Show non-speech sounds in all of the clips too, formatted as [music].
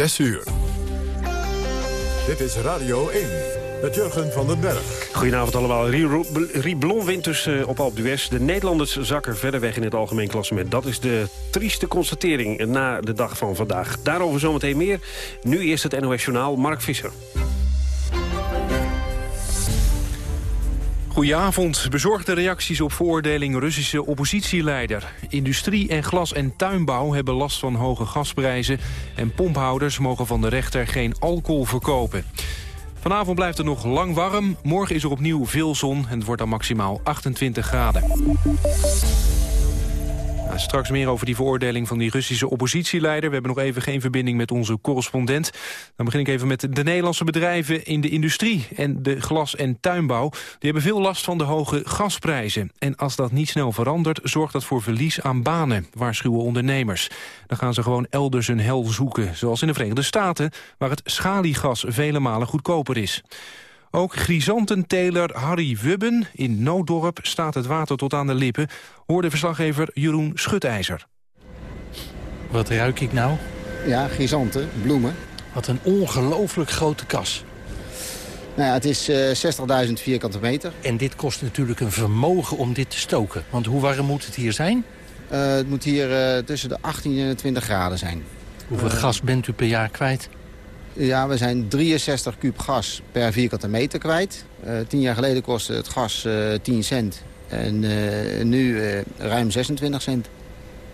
6 uur. Dit is Radio 1 met Jurgen van den Berg. Goedenavond allemaal. Riblon wint dus uh, op Alpe d'Huez. De Nederlanders zakken verder weg in het algemeen klassement. Dat is de trieste constatering na de dag van vandaag. Daarover zometeen meer. Nu eerst het NOS Journaal. Mark Visser. Goedenavond. Bezorgde reacties op veroordeling Russische oppositieleider. Industrie en glas- en tuinbouw hebben last van hoge gasprijzen... en pomphouders mogen van de rechter geen alcohol verkopen. Vanavond blijft het nog lang warm. Morgen is er opnieuw veel zon en het wordt dan maximaal 28 graden. Straks meer over die veroordeling van die Russische oppositieleider. We hebben nog even geen verbinding met onze correspondent. Dan begin ik even met de Nederlandse bedrijven in de industrie en de glas- en tuinbouw. Die hebben veel last van de hoge gasprijzen. En als dat niet snel verandert, zorgt dat voor verlies aan banen, waarschuwen ondernemers. Dan gaan ze gewoon elders een hel zoeken, zoals in de Verenigde Staten, waar het schaliegas vele malen goedkoper is. Ook grisantenteler Harry Wubben in Nooddorp staat het water tot aan de lippen... hoorde verslaggever Jeroen Schutijzer. Wat ruik ik nou? Ja, grisanten, bloemen. Wat een ongelooflijk grote kas. Nou ja, het is uh, 60.000 vierkante meter. En dit kost natuurlijk een vermogen om dit te stoken. Want hoe warm moet het hier zijn? Uh, het moet hier uh, tussen de 18 en de 20 graden zijn. Hoeveel gas bent u per jaar kwijt? Ja, we zijn 63 kub gas per vierkante meter kwijt. Uh, tien jaar geleden kostte het gas uh, 10 cent en uh, nu ruim 26 cent.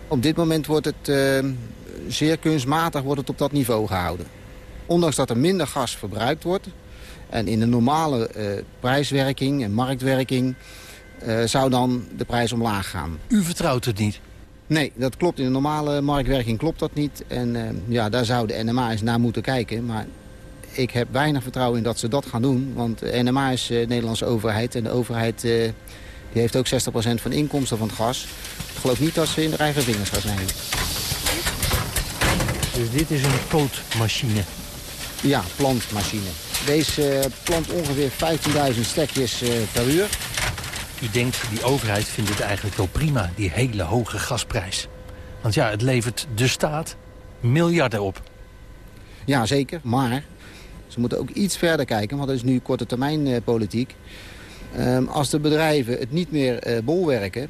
Op dit moment wordt het zeer kunstmatig wordt het op dat niveau gehouden. Ondanks dat er minder gas verbruikt wordt... en in de normale prijswerking en marktwerking... zou dan de prijs omlaag gaan. U vertrouwt het niet? Nee, dat klopt. In de normale marktwerking klopt dat niet. En uh, ja, daar zou de NMA eens naar moeten kijken. Maar ik heb weinig vertrouwen in dat ze dat gaan doen. Want de NMA is de Nederlandse overheid. En de overheid uh, die heeft ook 60% van de inkomsten van het gas. Ik geloof niet dat ze in de eigen vingers gaan snijden. Dus dit is een pootmachine? Ja, plantmachine. Deze plant ongeveer 15.000 stekjes per uur. U denkt, die overheid vindt het eigenlijk wel prima, die hele hoge gasprijs. Want ja, het levert de staat miljarden op. Ja, zeker. Maar ze moeten ook iets verder kijken, want dat is nu korte termijn eh, politiek. Um, als de bedrijven het niet meer uh, bolwerken,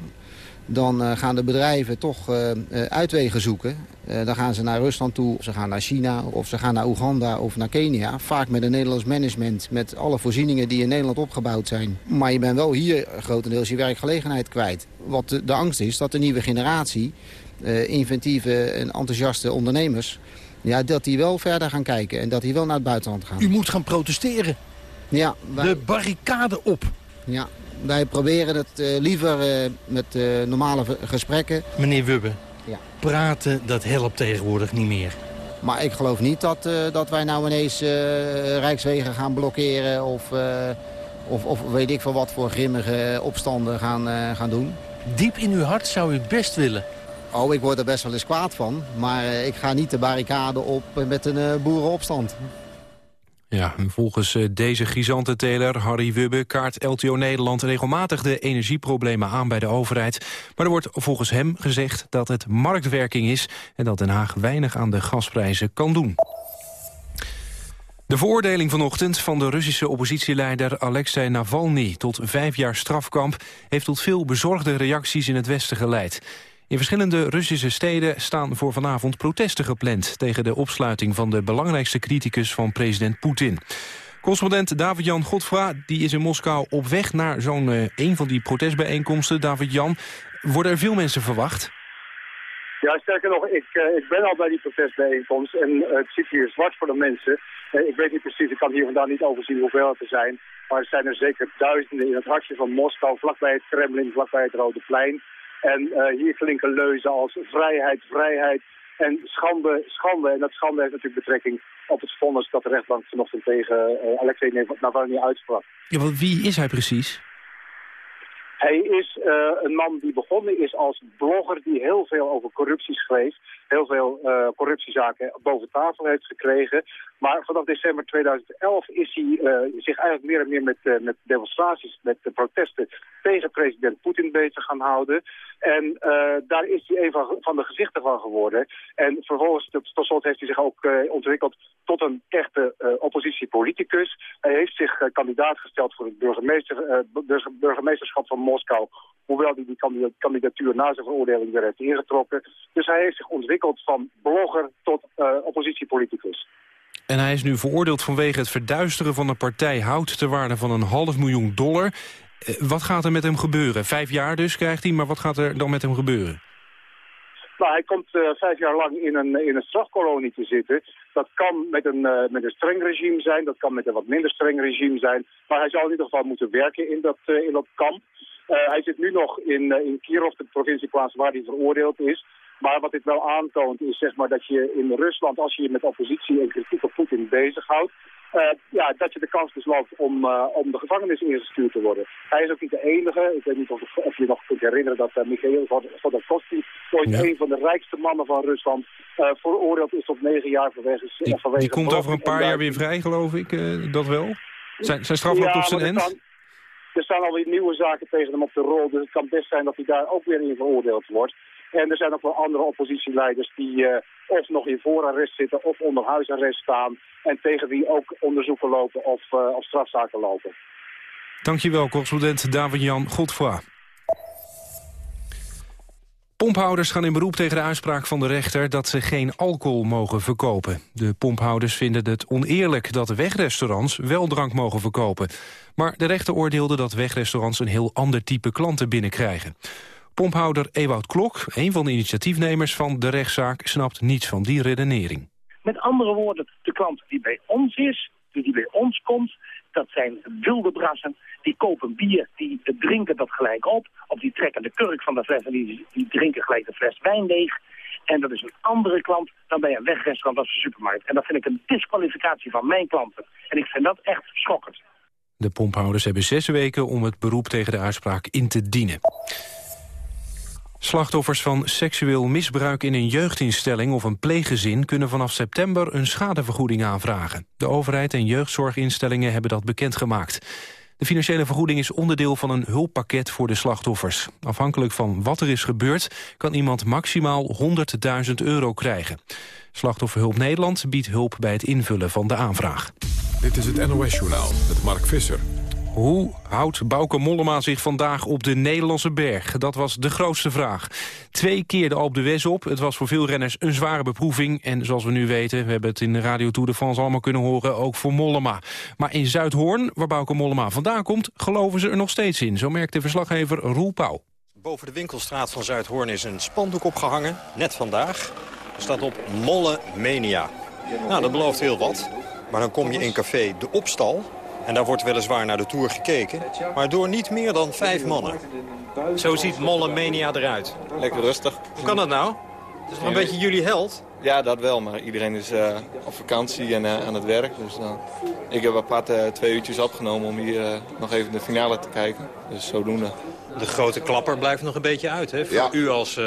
dan uh, gaan de bedrijven toch uh, uh, uitwegen zoeken. dan gaan ze naar Rusland toe, of ze gaan naar China, of ze gaan naar Oeganda of naar Kenia. Vaak met een Nederlands management, met alle voorzieningen die in Nederland opgebouwd zijn. Maar je bent wel hier grotendeels je werkgelegenheid kwijt. Wat de, de angst is, dat de nieuwe generatie, inventieve en enthousiaste ondernemers... Ja, dat die wel verder gaan kijken en dat die wel naar het buitenland gaan. U moet gaan protesteren. Ja. Wij... De barricade op. Ja, wij proberen het uh, liever uh, met uh, normale gesprekken. Meneer Wubbe, ja. praten dat helpt tegenwoordig niet meer. Maar ik geloof niet dat, dat wij nou ineens Rijkswegen gaan blokkeren... Of, of, of, weet ik veel wat voor grimmige opstanden gaan, gaan doen. Diep in uw hart zou u best willen. Oh, ik word er best wel eens kwaad van. Maar ik ga niet de barricade op met een boerenopstand. Ja, volgens deze gisantenteler Harry Wubbe kaart LTO Nederland regelmatig de energieproblemen aan bij de overheid. Maar er wordt volgens hem gezegd dat het marktwerking is en dat Den Haag weinig aan de gasprijzen kan doen. De veroordeling vanochtend van de Russische oppositieleider Alexei Navalny tot vijf jaar strafkamp heeft tot veel bezorgde reacties in het Westen geleid. In verschillende Russische steden staan voor vanavond protesten gepland... tegen de opsluiting van de belangrijkste criticus van president Poetin. Correspondent David-Jan Godfra die is in Moskou op weg naar zo'n uh, van die protestbijeenkomsten. David-Jan, worden er veel mensen verwacht? Ja, sterker nog, ik, uh, ik ben al bij die protestbijeenkomst en uh, het zit hier zwart voor de mensen. ik weet niet precies, ik kan hier vandaan niet overzien hoeveel er zijn. Maar er zijn er zeker duizenden in het hartje van Moskou, vlakbij het Kremlin, vlakbij het Rode Plein. En uh, hier klinken leuzen als vrijheid, vrijheid en schande, schande. En dat schande heeft natuurlijk betrekking op het vonnis dat de rechtbank vanochtend tegen uh, Alexei Navalny uitsprak. Ja, want wie is hij precies? Hij is uh, een man die begonnen is als blogger die heel veel over corruptie schreef. Heel veel uh, corruptiezaken boven tafel heeft gekregen. Maar vanaf december 2011 is hij uh, zich eigenlijk meer en meer met, met demonstraties, met protesten tegen president Poetin bezig gaan houden. En daar is hij een van, de gezichten van geworden. En vervolgens, tot, tot slot, heeft hij zich ook ontwikkeld tot een echte oppositiepoliticus. Hij heeft zich kandidaat gesteld voor het burgemeester, burgemeesterschap van Moskou. Hoewel hij die kandidatuur na zijn veroordeling weer heeft ingetrokken. Dus hij heeft zich ontwikkeld van blogger tot uh, oppositiepoliticus. En hij is nu veroordeeld vanwege het verduisteren van een partij hout... ter waarde van een half miljoen dollar. Uh, wat gaat er met hem gebeuren? Vijf jaar dus krijgt hij, maar wat gaat er dan met hem gebeuren? Nou, hij komt uh, vijf jaar lang in een, in een strafkolonie te zitten. Dat kan met een, uh, met een streng regime zijn, dat kan met een wat minder streng regime zijn. Maar hij zal in ieder geval moeten werken in dat, uh, in dat kamp. Hij zit nu nog in, in Kirov, de provincieplaats waar hij veroordeeld is. Maar wat dit wel aantoont is zeg maar, dat je in Rusland, als je je met oppositie en kritiek op Poetin bezighoudt, uh, ja, dat je de kans dus loopt om, uh, om de gevangenis ingestuurd te worden. Hij is ook niet de enige. Ik weet niet of, of je nog kunt herinneren dat uh, Michail Khodorkovsky, ooit ja. een van de rijkste mannen van Rusland, veroordeeld is tot negen jaar vanwege... Die, vanwege die komt over een paar jaar weer vrij, geloof ik, dat wel? Zijn, zijn straf loopt ja, op zijn end? Er staan alweer nieuwe zaken tegen hem op de rol, dus het kan best zijn dat hij daar ook weer in veroordeeld wordt. En er zijn ook wel andere oppositieleiders die uh, of nog in voorarrest zitten of onder huisarrest staan. En tegen wie ook onderzoeken lopen of, uh, of strafzaken lopen. Dankjewel, correspondent David-Jan Godfroy. Pomphouders gaan in beroep tegen de uitspraak van de rechter dat ze geen alcohol mogen verkopen. De pomphouders vinden het oneerlijk dat wegrestaurants wel drank mogen verkopen. Maar de rechter oordeelde dat wegrestaurants een heel ander type klanten binnenkrijgen. Pomphouder Ewout Klok, een van de initiatiefnemers van de rechtszaak... snapt niets van die redenering. Met andere woorden, de klant die bij ons is, die bij ons komt... dat zijn wilde brassen, die kopen bier, die drinken dat gelijk op... of die trekken de kurk van de fles en die, die drinken gelijk de fles wijn leeg... En dat is een andere klant dan bij een wegrestaurant als de supermarkt. En dat vind ik een disqualificatie van mijn klanten. En ik vind dat echt schokkend. De pomphouders hebben zes weken om het beroep tegen de uitspraak in te dienen. Slachtoffers van seksueel misbruik in een jeugdinstelling of een pleeggezin kunnen vanaf september een schadevergoeding aanvragen. De overheid en jeugdzorginstellingen hebben dat bekendgemaakt. De financiële vergoeding is onderdeel van een hulppakket voor de slachtoffers. Afhankelijk van wat er is gebeurd kan iemand maximaal 100.000 euro krijgen. Slachtofferhulp Nederland biedt hulp bij het invullen van de aanvraag. Dit is het NOS Journaal met Mark Visser. Hoe houdt Bouke Mollema zich vandaag op de Nederlandse berg? Dat was de grootste vraag. Twee keer de Alpe d'Huez op. Het was voor veel renners een zware beproeving. En zoals we nu weten, we hebben het in de Radio Tour de France allemaal kunnen horen, ook voor Mollema. Maar in Zuidhoorn, waar Bouke Mollema vandaan komt, geloven ze er nog steeds in. Zo merkt de verslaggever Roel Pauw. Boven de winkelstraat van Zuidhoorn is een spandoek opgehangen, net vandaag. Er staat op Molle Mania. Nou, dat belooft heel wat. Maar dan kom je in café De Opstal en daar wordt weliswaar naar de Tour gekeken, maar door niet meer dan vijf mannen. Zo ziet Molle Mania eruit. Lekker rustig. Hoe kan dat nou? Het is toch een beetje jullie held? Ja, dat wel, maar iedereen is uh, op vakantie en uh, aan het werk. Dus uh, ik heb apart twee uurtjes opgenomen om hier nog even de finale te kijken. Dus zodoende. De grote klapper blijft nog een beetje uit, hè? Voor ja. u als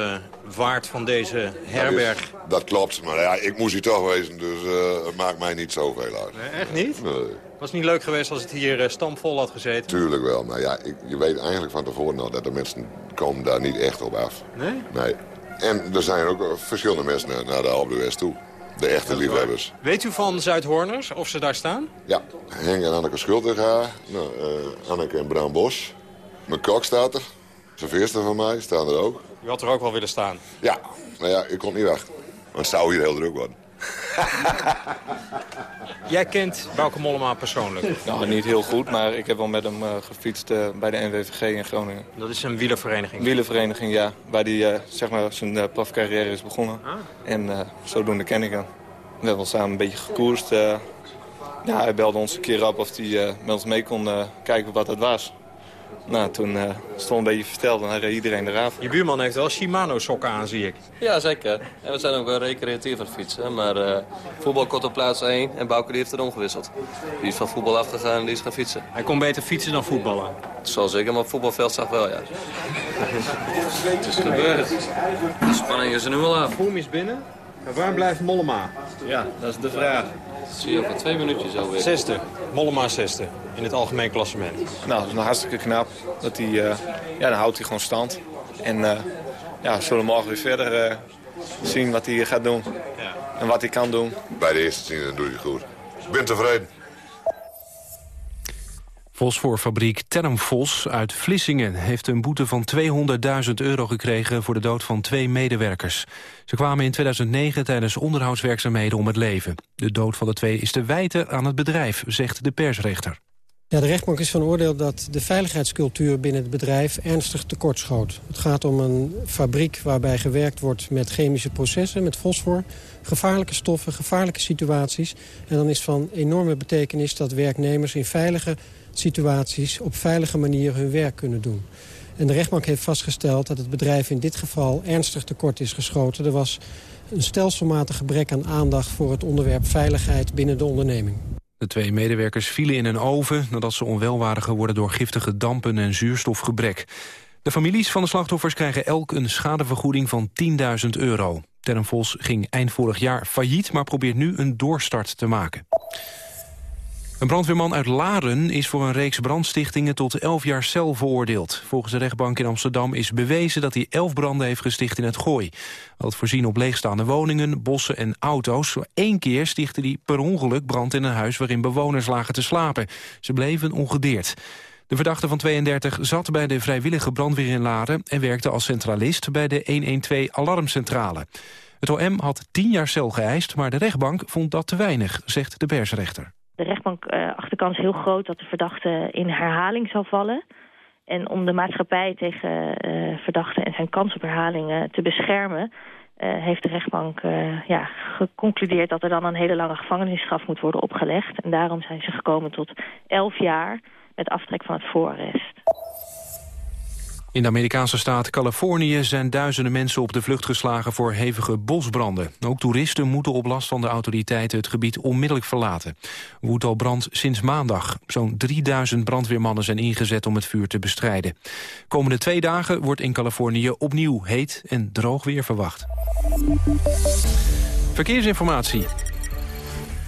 waard van deze herberg. Dat, is, dat, klopt, maar ja, ik moest hier toch wezen, dus het maakt mij niet zoveel uit. Nee, echt niet? Nee. Was het niet leuk geweest als het hier stampvol had gezeten? Tuurlijk wel, maar ja, ik, je weet eigenlijk van tevoren al dat de mensen komen daar niet echt op af. Nee? Nee. En er zijn ook verschillende mensen naar, naar de Alpe d'Huez toe. De echte liefhebbers. Weet u van Zuidhoorners of ze daar staan? Ja, Henk en Anneke Schultega. Nou, uh, Anneke en Bram Bos. Mijn kok staat er. Serveerster van mij staan er ook. U had er ook wel willen staan? Ja, nou ja, ik kon niet weg. Want het zou hier heel druk worden. [laughs] Jij kent Bauke Mollema persoonlijk? Nou, niet heel goed, maar ik heb wel met hem uh, gefietst uh, bij de NWVG in Groningen. Dat is een wielervereniging? Wielervereniging, ja. Waar hij uh, zeg maar, zijn profcarrière is begonnen. Ah. En zodoende ken ik hem. We hebben samen een beetje gekoerst. ja, hij belde ons een keer op of hij met ons mee kon kijken wat het was. Nou, toen uh, stond een beetje verteld en dan reed iedereen eraf. Je buurman heeft wel Shimano-sokken aan, zie ik. Ja, zeker. En we zijn ook wel recreatief aan het fietsen. Maar uh, voetbal kort op plaats 1 en Bouke die heeft er omgewisseld. Die is van voetbal afgegaan en die is gaan fietsen. Hij kon beter fietsen dan voetballen? Zoals ik hem op voetbalveld zag wel, ja. Het is gebeurd. De spanning is er nu al af. Voem is binnen. Maar waar blijft Mollema? Ja, dat is de vraag. Dat zie je over twee minuutjes alweer. Zesde. Mollema zesde. In het algemeen klassement. Nou, dat is nog hartstikke knap. Dat hij, uh, ja, dan houdt hij gewoon stand. En uh, ja, we zullen morgen weer verder uh, zien wat hij gaat doen. Ja. En wat hij kan doen. Bij de eerste zien doe je goed. Ik ben tevreden. Fosforfabriek Termfos uit Vlissingen heeft een boete van 200.000 euro gekregen voor de dood van twee medewerkers. Ze kwamen in 2009 tijdens onderhoudswerkzaamheden om het leven. De dood van de twee is te wijten aan het bedrijf, zegt de persrechter. Ja, de rechtbank is van oordeel dat de veiligheidscultuur binnen het bedrijf ernstig tekortschoot. Het gaat om een fabriek waarbij gewerkt wordt met chemische processen, met fosfor, gevaarlijke stoffen, gevaarlijke situaties. En dan is van enorme betekenis dat werknemers in veilige situaties op veilige manier hun werk kunnen doen. En de rechtbank heeft vastgesteld dat het bedrijf in dit geval ernstig tekort is geschoten. Er was een stelselmatig gebrek aan aandacht voor het onderwerp veiligheid binnen de onderneming. De twee medewerkers vielen in een oven nadat ze onwel waren geworden door giftige dampen en zuurstofgebrek. De families van de slachtoffers krijgen elk een schadevergoeding van 10.000 euro. Terrenvos ging eind vorig jaar failliet, maar probeert nu een doorstart te maken. Een brandweerman uit Laren is voor een reeks brandstichtingen tot 11 jaar cel veroordeeld. Volgens de rechtbank in Amsterdam is bewezen dat hij 11 branden heeft gesticht in het gooi. Had voorzien op leegstaande woningen, bossen en auto's. Eén keer stichtte hij per ongeluk brand in een huis waarin bewoners lagen te slapen. Ze bleven ongedeerd. De verdachte van 32 zat bij de vrijwillige brandweer in Laren... en werkte als centralist bij de 112-alarmcentrale. Het OM had 10 jaar cel geëist, maar de rechtbank vond dat te weinig, zegt de persrechter de rechtbank uh, acht de kans heel groot dat de verdachte in herhaling zal vallen. En om de maatschappij tegen uh, verdachte en zijn kans op herhaling uh, te beschermen... heeft de rechtbank ja, geconcludeerd dat er dan een hele lange gevangenisstraf moet worden opgelegd. En daarom zijn ze gekomen tot 11 jaar met aftrek van het voorarrest. In de Amerikaanse staat Californië zijn duizenden mensen op de vlucht geslagen voor hevige bosbranden. Ook toeristen moeten op last van de autoriteiten het gebied onmiddellijk verlaten. Woedt brand sinds maandag. Zo'n 3000 brandweermannen zijn ingezet om het vuur te bestrijden. Komende twee dagen wordt in Californië opnieuw heet en droog weer verwacht. Verkeersinformatie.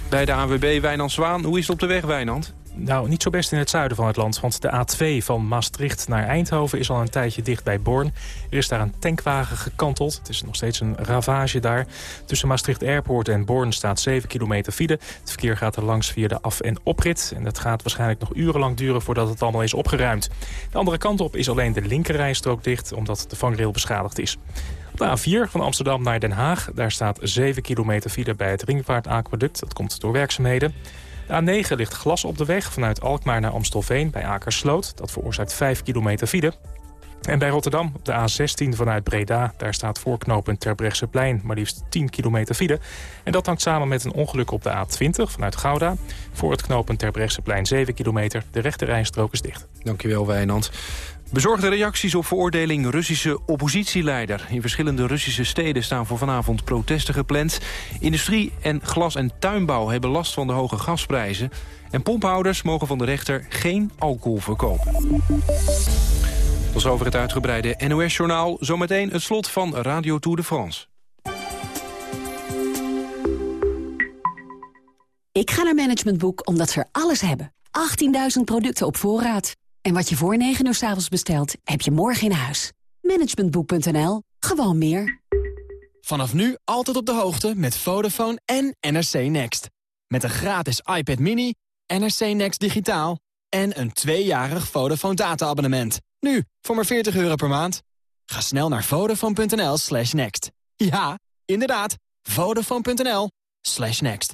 Bij de AWB Wijnand Zwaan, hoe is het op de weg Wijnand? Nou, niet zo best in het zuiden van het land, want de A2 van Maastricht naar Eindhoven is al een tijdje dicht bij Born. Er is daar een tankwagen gekanteld. Het is nog steeds een ravage daar. Tussen Maastricht Airport en Born staat 7 kilometer file. Het verkeer gaat er langs via de af- en oprit. En dat gaat waarschijnlijk nog urenlang duren voordat het allemaal is opgeruimd. De andere kant op is alleen de linkerrijstrook dicht, omdat de vangrail beschadigd is. Op de A4 van Amsterdam naar Den Haag, daar staat 7 kilometer file bij het Ringvaartaquaduct. Dat komt door werkzaamheden. De A9 ligt glas op de weg vanuit Alkmaar naar Amstelveen bij Akersloot. Dat veroorzaakt 5 kilometer file. En bij Rotterdam op de A16 vanuit Breda... daar staat voorknopend Terbrechtseplein maar liefst 10 kilometer file. En dat hangt samen met een ongeluk op de A20 vanuit Gouda. Voor het knooppunt Terbrechtseplein 7 kilometer. De rechte rijstrook is dicht. Dankjewel, Wijnand. Bezorgde reacties op veroordeling Russische oppositieleider. In verschillende Russische steden staan voor vanavond protesten gepland. Industrie en glas- en tuinbouw hebben last van de hoge gasprijzen. En pomphouders mogen van de rechter geen alcohol verkopen. Tot over het uitgebreide NOS-journaal. Zometeen het slot van Radio Tour de France. Ik ga naar Management Boek omdat ze alles hebben. 18.000 producten op voorraad. En wat je voor 9 uur s avonds bestelt, heb je morgen in huis. Managementboek.nl. Gewoon meer. Vanaf nu altijd op de hoogte met Vodafone en NRC Next. Met een gratis iPad mini, NRC Next digitaal... en een tweejarig Vodafone data-abonnement. Nu, voor maar 40 euro per maand. Ga snel naar vodafone.nl slash next. Ja, inderdaad, vodafone.nl slash next.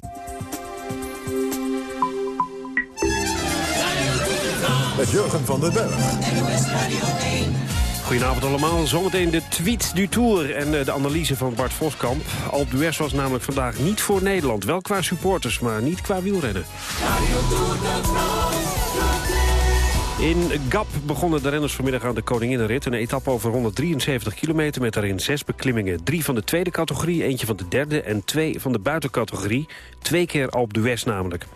Met Jurgen van den Berg. Goedenavond allemaal. Zometeen de tweet du Tour en eh, de analyse van Bart Voskamp. Alpe d'Huez was namelijk vandaag niet voor Nederland. Wel qua supporters, maar niet qua wielrennen. In Gap begonnen de renners vanmiddag aan de Koninginnenrit. Een etappe over 173 kilometer met daarin zes beklimmingen. Drie van de tweede categorie, eentje van de derde en twee van de buitencategorie. Twee keer Alpe d'Huez namelijk.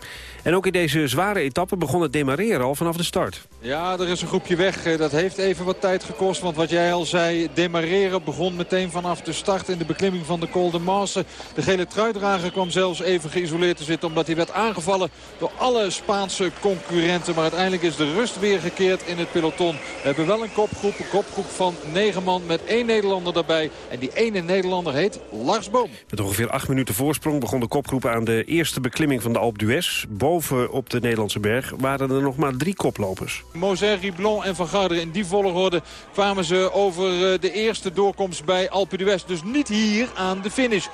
En ook in deze zware etappe begon het demareren al vanaf de start. Ja, er is een groepje weg. Eh, dat heeft even wat tijd gekost. Want wat jij al zei, demareren begon meteen vanaf de start in de beklimming van de Col de Marse. De gele truidrager kwam zelfs even geïsoleerd te zitten omdat hij werd aangevallen door alle Spaanse concurrenten. Maar uiteindelijk is de rust weer gekeerd in het peloton. We hebben wel een kopgroep, een kopgroep van negen man met één Nederlander daarbij. En die ene Nederlander heet Lars Boom. Met ongeveer acht minuten voorsprong begon de kopgroep aan de eerste beklimming van de Alpe d'Huez. Op de Nederlandse berg waren er nog maar drie koplopers. Moser, Riblon en Van Garderen. In die volgorde kwamen ze over eh, de eerste doorkomst bij Alpe d'Huez. Dus niet hier aan de finish.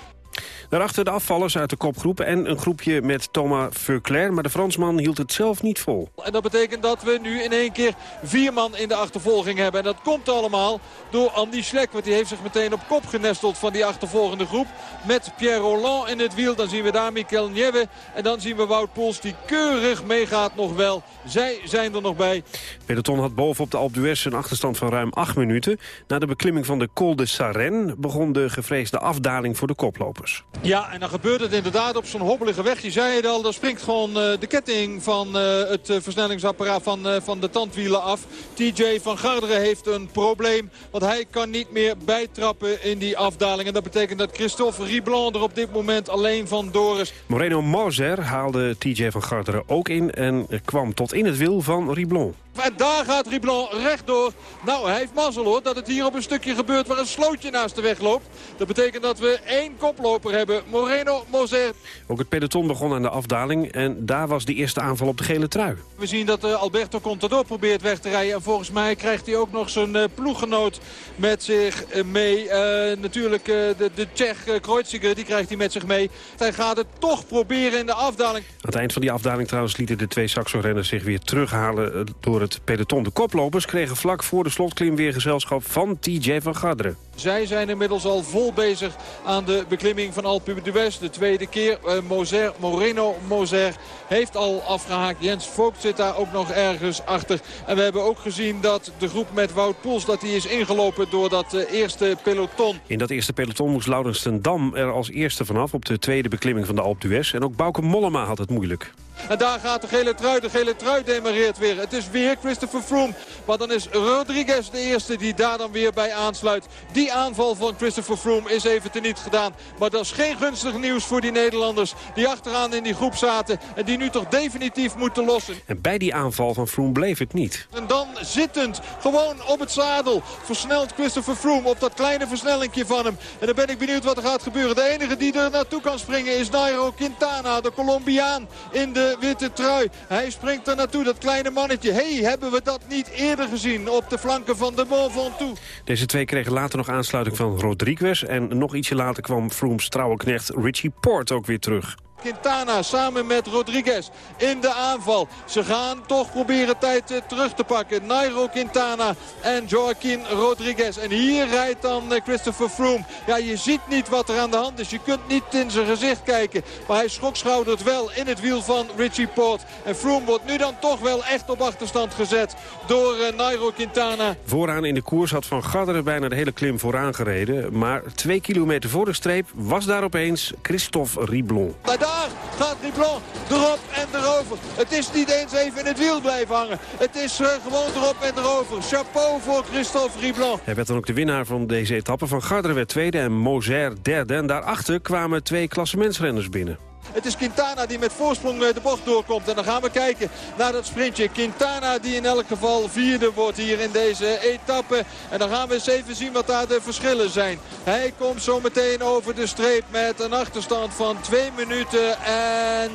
Daarachter de afvallers uit de kopgroep en een groepje met Thomas Verclair. Maar de Fransman hield het zelf niet vol. En dat betekent dat we nu in één keer vier man in de achtervolging hebben. En dat komt allemaal door Andy Schleck. Want die heeft zich meteen op kop genesteld van die achtervolgende groep. Met Pierre Roland in het wiel. Dan zien we daar Mikel Nieve. En dan zien we Wout Poels die keurig meegaat nog wel. Zij zijn er nog bij. Peloton had bovenop de Alpe d'Huez een achterstand van ruim acht minuten. Na de beklimming van de Col de Sarenne begon de gevreesde afdaling voor de koplopers. Ja, en dan gebeurt het inderdaad op zo'n hobbelige weg. Je zei het al, dan springt gewoon uh, de ketting van uh, het uh, versnellingsapparaat van, van de tandwielen af. TJ van Garderen heeft een probleem, want hij kan niet meer bijtrappen in die afdaling. En dat betekent dat Christophe Riblon er op dit moment alleen van door is. Moreno Moser haalde TJ van Garderen ook in en kwam tot in het wiel van Riblon. En daar gaat Riblon rechtdoor. Nou, hij heeft mazzel hoor dat het hier op een stukje gebeurt waar een slootje naast de weg loopt. Dat betekent dat we één koploper hebben. Moreno Moser. Ook het peloton begon aan de afdaling en daar was de eerste aanval op de gele trui. We zien dat uh, Alberto Contador probeert weg te rijden. En volgens mij krijgt hij ook nog zijn uh, ploeggenoot met zich uh, mee. natuurlijk de, de Tsjech Kreuziger, die krijgt hij met zich mee. Hij gaat het toch proberen in de afdaling. Aan het eind van die afdaling trouwens lieten de twee Saxo-renners zich weer terughalen door het peloton. De koplopers kregen vlak voor de slotklim weer gezelschap van TJ van Garderen. Zij zijn inmiddels al vol bezig aan de beklimming van Alpe d'Huez. De tweede keer. Uh, Moser, Moreno Moser heeft al afgehaakt. Jens Vogt zit daar ook nog ergens achter. En we hebben ook gezien dat de groep met Wout Poels... dat die is ingelopen door dat uh, eerste peloton. In dat eerste peloton moest Laurens ten Dam er als eerste vanaf... op de tweede beklimming van de Alpe d'Huez. En ook Bauke Mollema had het moeilijk. En daar gaat de gele trui. De gele trui demareert weer. Het is weer Christopher Froome. Maar dan is Rodriguez de eerste die daar dan weer bij aansluit. Die aanval van Christopher Froome is even teniet gedaan. Maar dat is geen gunstig nieuws voor die Nederlanders. Die achteraan in die groep zaten. En die nu toch definitief moeten lossen. En bij die aanval van Froome bleef het niet. En dan zittend, gewoon op het zadel. Versnelt Christopher Froome op dat kleine versnellingje van hem. En dan ben ik benieuwd wat er gaat gebeuren. De enige die er naartoe kan springen is Nairo Quintana. De Colombiaan in witte trui. Hij springt er naartoe, dat kleine mannetje. hey, hebben we dat niet eerder gezien op de flanken van de Mont Ventoux? Deze twee kregen later nog aansluiting van Rodriguez. En nog ietsje later kwam Froome's trouwe knecht Richie Port ook weer terug. Quintana samen met Rodriguez in de aanval. Ze gaan toch proberen tijd uh, terug te pakken. Nairo Quintana en Joaquin Rodriguez. En hier rijdt dan uh, Christopher Froome. Ja, je ziet niet wat er aan de hand is. Je kunt niet in zijn gezicht kijken. Maar hij schokschoudert wel in het wiel van Richie Port. En Froome wordt nu dan toch wel echt op achterstand gezet door uh, Nairo Quintana. Vooraan in de koers had Van Garderen bijna de hele klim vooraan gereden. Maar twee kilometer voor de streep was daar opeens Christophe Riblon. Daar gaat Riblon erop en erover. Het is niet eens even in het wiel blijven hangen. Het is uh, gewoon erop en erover. Chapeau voor Christophe Riblon. Hij werd dan ook de winnaar van deze etappe. Van Garderen werd tweede en Moser derde. En daarachter kwamen twee klassementsrenners binnen. Het is Quintana die met voorsprong de bocht doorkomt. En dan gaan we kijken naar dat sprintje. Quintana die in elk geval vierde wordt hier in deze etappe. En dan gaan we eens even zien wat daar de verschillen zijn. Hij komt zo meteen over de streep met een achterstand van 2 minuten en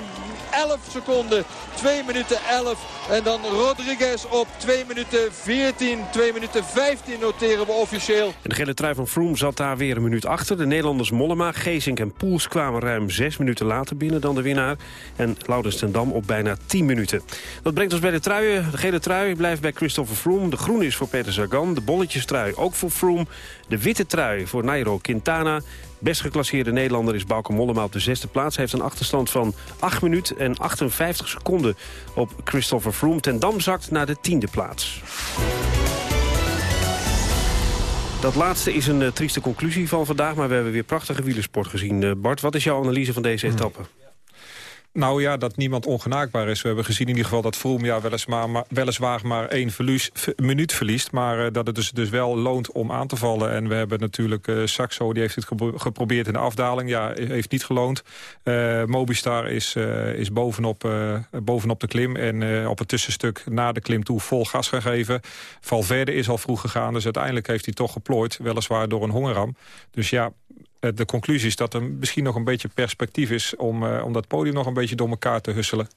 11 seconden. 2 minuten 11. En dan Rodriguez op 2 minuten 14. 2 minuten 15 noteren we officieel. En de gele trui van Froome zat daar weer een minuut achter. De Nederlanders Mollema, Geesink en Poels kwamen ruim 6 minuten later minuten dan de winnaar. En Laurens ten Dam op bijna 10 minuten. Dat brengt ons bij de truien. De gele trui blijft bij Christopher Froome. De groene is voor Peter Sagan. De bolletjestrui ook voor Froome. De witte trui voor Nairo Quintana. Best geclasseerde Nederlander is Bauke Mollema op de zesde plaats. Hij heeft een achterstand van 8 minuten en 58 seconden op Christopher Froome. Ten Dam zakt naar de tiende plaats. Dat laatste is een uh, trieste conclusie van vandaag... maar we hebben weer prachtige wielersport gezien. Uh, Bart, wat is jouw analyse van deze etappe? Nou ja, dat niemand ongenaakbaar is. We hebben gezien in ieder geval dat Vroom ja, weliswaar, maar, weliswaar maar één minuut verliest. Maar uh, dat het dus, dus wel loont om aan te vallen. En we hebben natuurlijk uh, Saxo, die heeft het geprobeerd in de afdaling. Ja, heeft niet geloond. Uh, Mobistar is, is bovenop, bovenop de klim. En op het tussenstuk na de klim toe vol gas gegeven. Valverde is al vroeg gegaan. Dus uiteindelijk heeft hij toch geplooid. Weliswaar door een hongerram. Dus ja, eh, de conclusie is dat er misschien nog een beetje perspectief is... om, uh, om dat podium nog een beetje door elkaar te husselen.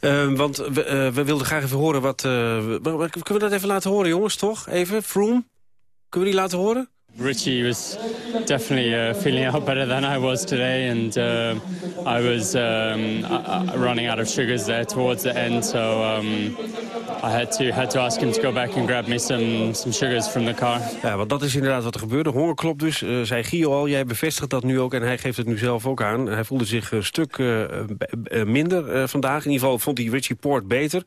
Uh, want we, uh, we, wilden graag even horen wat... kunnen we dat even laten horen, jongens, toch? Even, Froome? Kunnen we die laten horen? Richie was definitely uh, feeling out better than I was today, and uh, I was um, running out of sugars there towards the end, so um, I had to had to ask him to go back and grab me some some sugars from the car. Ja, want dat is inderdaad wat er gebeurde. Honger klopt dus, uh, zei Gio al. Jij bevestigt dat nu ook en hij geeft het nu zelf ook aan. Hij voelde zich een stuk uh, minder vandaag. In ieder geval vond hij Richie Poort beter.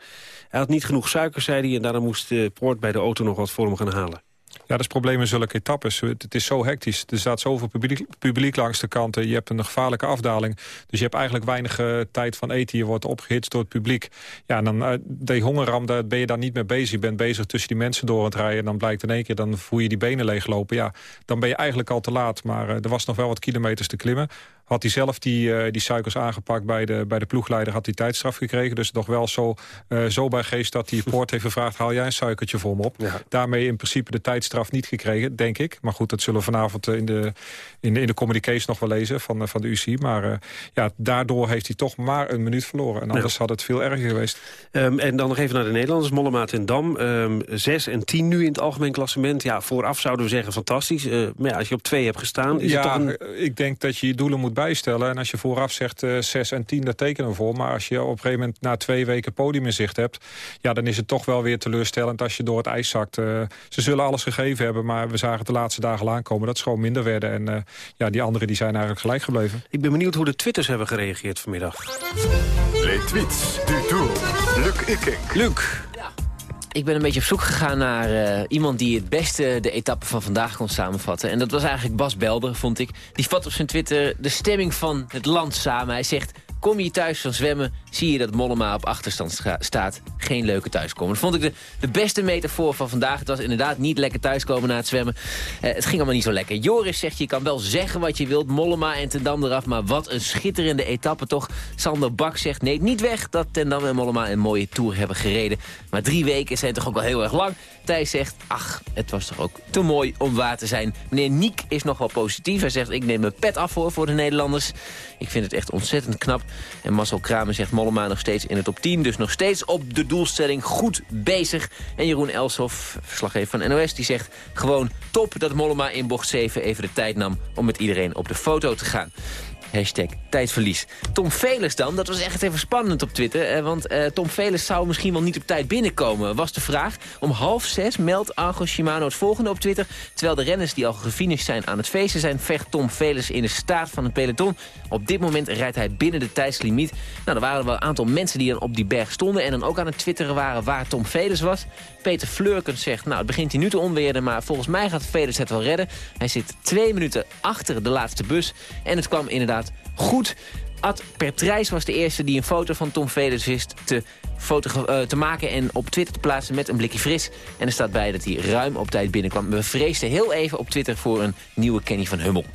Hij had niet genoeg suiker, zei hij, en daarom moest Poort bij de auto nog wat voor hem gaan halen. Ja, dat is probleem in zulke etappes. Het, is zo hectisch. Er staat zoveel publiek, publiek, langs de kanten. Je hebt een gevaarlijke afdaling. Dus je hebt eigenlijk weinig uh, tijd van eten. Je wordt opgehitst door het publiek. Ja, en dan uh, die hongerram, daar ben je dan niet mee bezig. Je bent bezig tussen die mensen door het rijden. En dan blijkt in één keer, dan voel je die benen leeglopen. Ja, dan ben je eigenlijk al te laat. Maar uh, er was nog wel wat kilometers te klimmen. Had hij zelf die, uh, die suikers aangepakt bij de, bij de ploegleider... had hij tijdstraf gekregen. Dus toch wel zo, uh, zo bij geest dat hij [laughs] Poort heeft gevraagd... haal jij een suikertje voor me op. Ja. Daarmee in principe de tijdstraf niet gekregen, denk ik. Maar goed, dat zullen we vanavond in de, in de, in de communicaties nog wel lezen van, van de UC. Maar ja, daardoor heeft hij toch maar een minuut verloren. En anders ja. had het veel erger geweest. Um, en dan nog even naar de Nederlanders. Mollemaat en Dam. Um, zes en tien nu in het algemeen klassement. Ja, vooraf zouden we zeggen fantastisch. maar ja, als je op twee hebt gestaan... Is ja, het toch een... ik denk dat je je doelen moet bijstellen. En als je vooraf zegt uh, 6 en 10, daar tekenen we voor. Maar als je op een gegeven moment na twee weken podium in zicht hebt... ja, dan is het toch wel weer teleurstellend als je door het ijs zakt. Uh, ze zullen alles gegeven hebben, maar we zagen het de laatste dagen al aankomen... dat ze gewoon minder werden. En uh, ja, die anderen die zijn eigenlijk gelijk gebleven. Ik ben benieuwd hoe de Twitters hebben gereageerd vanmiddag. Les tweets du tour. Luc Ikink. Luc. Ik ben een beetje op zoek gegaan naar uh, iemand die het beste de etappe van vandaag kon samenvatten. En dat was eigenlijk Bas Belder, vond ik. Die vat op zijn Twitter de stemming van het land samen. Hij zegt, kom je thuis van zwemmen, zie je dat Mollema op achterstand staat. Geen leuke thuiskomen. Dat vond ik de, de beste metafoor van vandaag. Het was inderdaad niet lekker thuiskomen na het zwemmen. Uh, het ging allemaal niet zo lekker. Joris zegt, je kan wel zeggen wat je wilt. Mollema en Ten Dam eraf, maar wat een schitterende etappe toch. Sander Bak zegt, nee, niet weg dat Ten Dam en Mollema een mooie Tour hebben gereden. Maar drie weken zijn toch ook wel heel erg lang. Thijs zegt, ach, het was toch ook te mooi om waar te zijn. Meneer Niek is nog wel positief. Hij zegt, ik neem mijn pet af voor, voor de Nederlanders. Ik vind het echt ontzettend knap. En Marcel Kramer zegt, Mollema nog steeds in het top 10. Dus nog steeds op de doelstelling goed bezig. En Jeroen Elshoff, verslaggever van NOS, die zegt... gewoon top dat Mollema in bocht 7 even de tijd nam... om met iedereen op de foto te gaan. Hashtag tijdverlies. Tom Velers dan, dat was echt even spannend op Twitter. Eh, want uh, Tom Velers zou misschien wel niet op tijd binnenkomen, was de vraag. Om half zes meldt Argo Shimano het volgende op Twitter. Terwijl de renners die al gefinished zijn aan het feesten zijn... vecht Tom Velers in de staart van het peloton. Op dit moment rijdt hij binnen de tijdslimiet. Nou, er waren wel een aantal mensen die dan op die berg stonden... en dan ook aan het twitteren waren waar Tom Velers was. Peter Fleurkens zegt, nou, het begint hier nu te onweerden... maar volgens mij gaat Velers het wel redden. Hij zit twee minuten achter de laatste bus. En het kwam inderdaad goed. Ad Pertrijs was de eerste die een foto van Tom Velers wist te, uh, te maken... en op Twitter te plaatsen met een blikje fris. En er staat bij dat hij ruim op tijd binnenkwam. We vreesden heel even op Twitter voor een nieuwe Kenny van Hummel.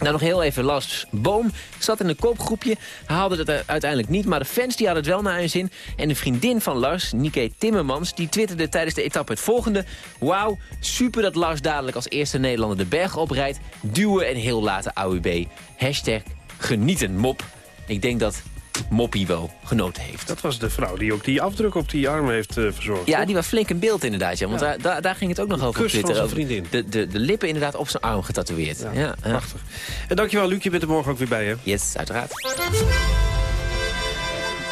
Nou, nog heel even Lars Boom zat in een koopgroepje. Haalde het uiteindelijk niet, maar de fans die hadden het wel naar hun zin. En de vriendin van Lars, Nike Timmermans, die twitterde tijdens de etappe het volgende. Wauw, super dat Lars dadelijk als eerste Nederlander de berg oprijdt. Duwen en heel laten AUB. Hashtag genieten mop. Ik denk dat moppie wel genoten heeft. Dat was de vrouw die ook die afdruk op die arm heeft uh, verzorgd. Ja, die was flink in beeld inderdaad. Ja, want Daar, daar, ging het ook nog over Kus op Twitter. vriendin. De, de, de lippen inderdaad op zijn arm getatoeëerd. Ja, ja, prachtig. En dankjewel Luc, je bent er morgen ook weer bij hè? Yes, uiteraard.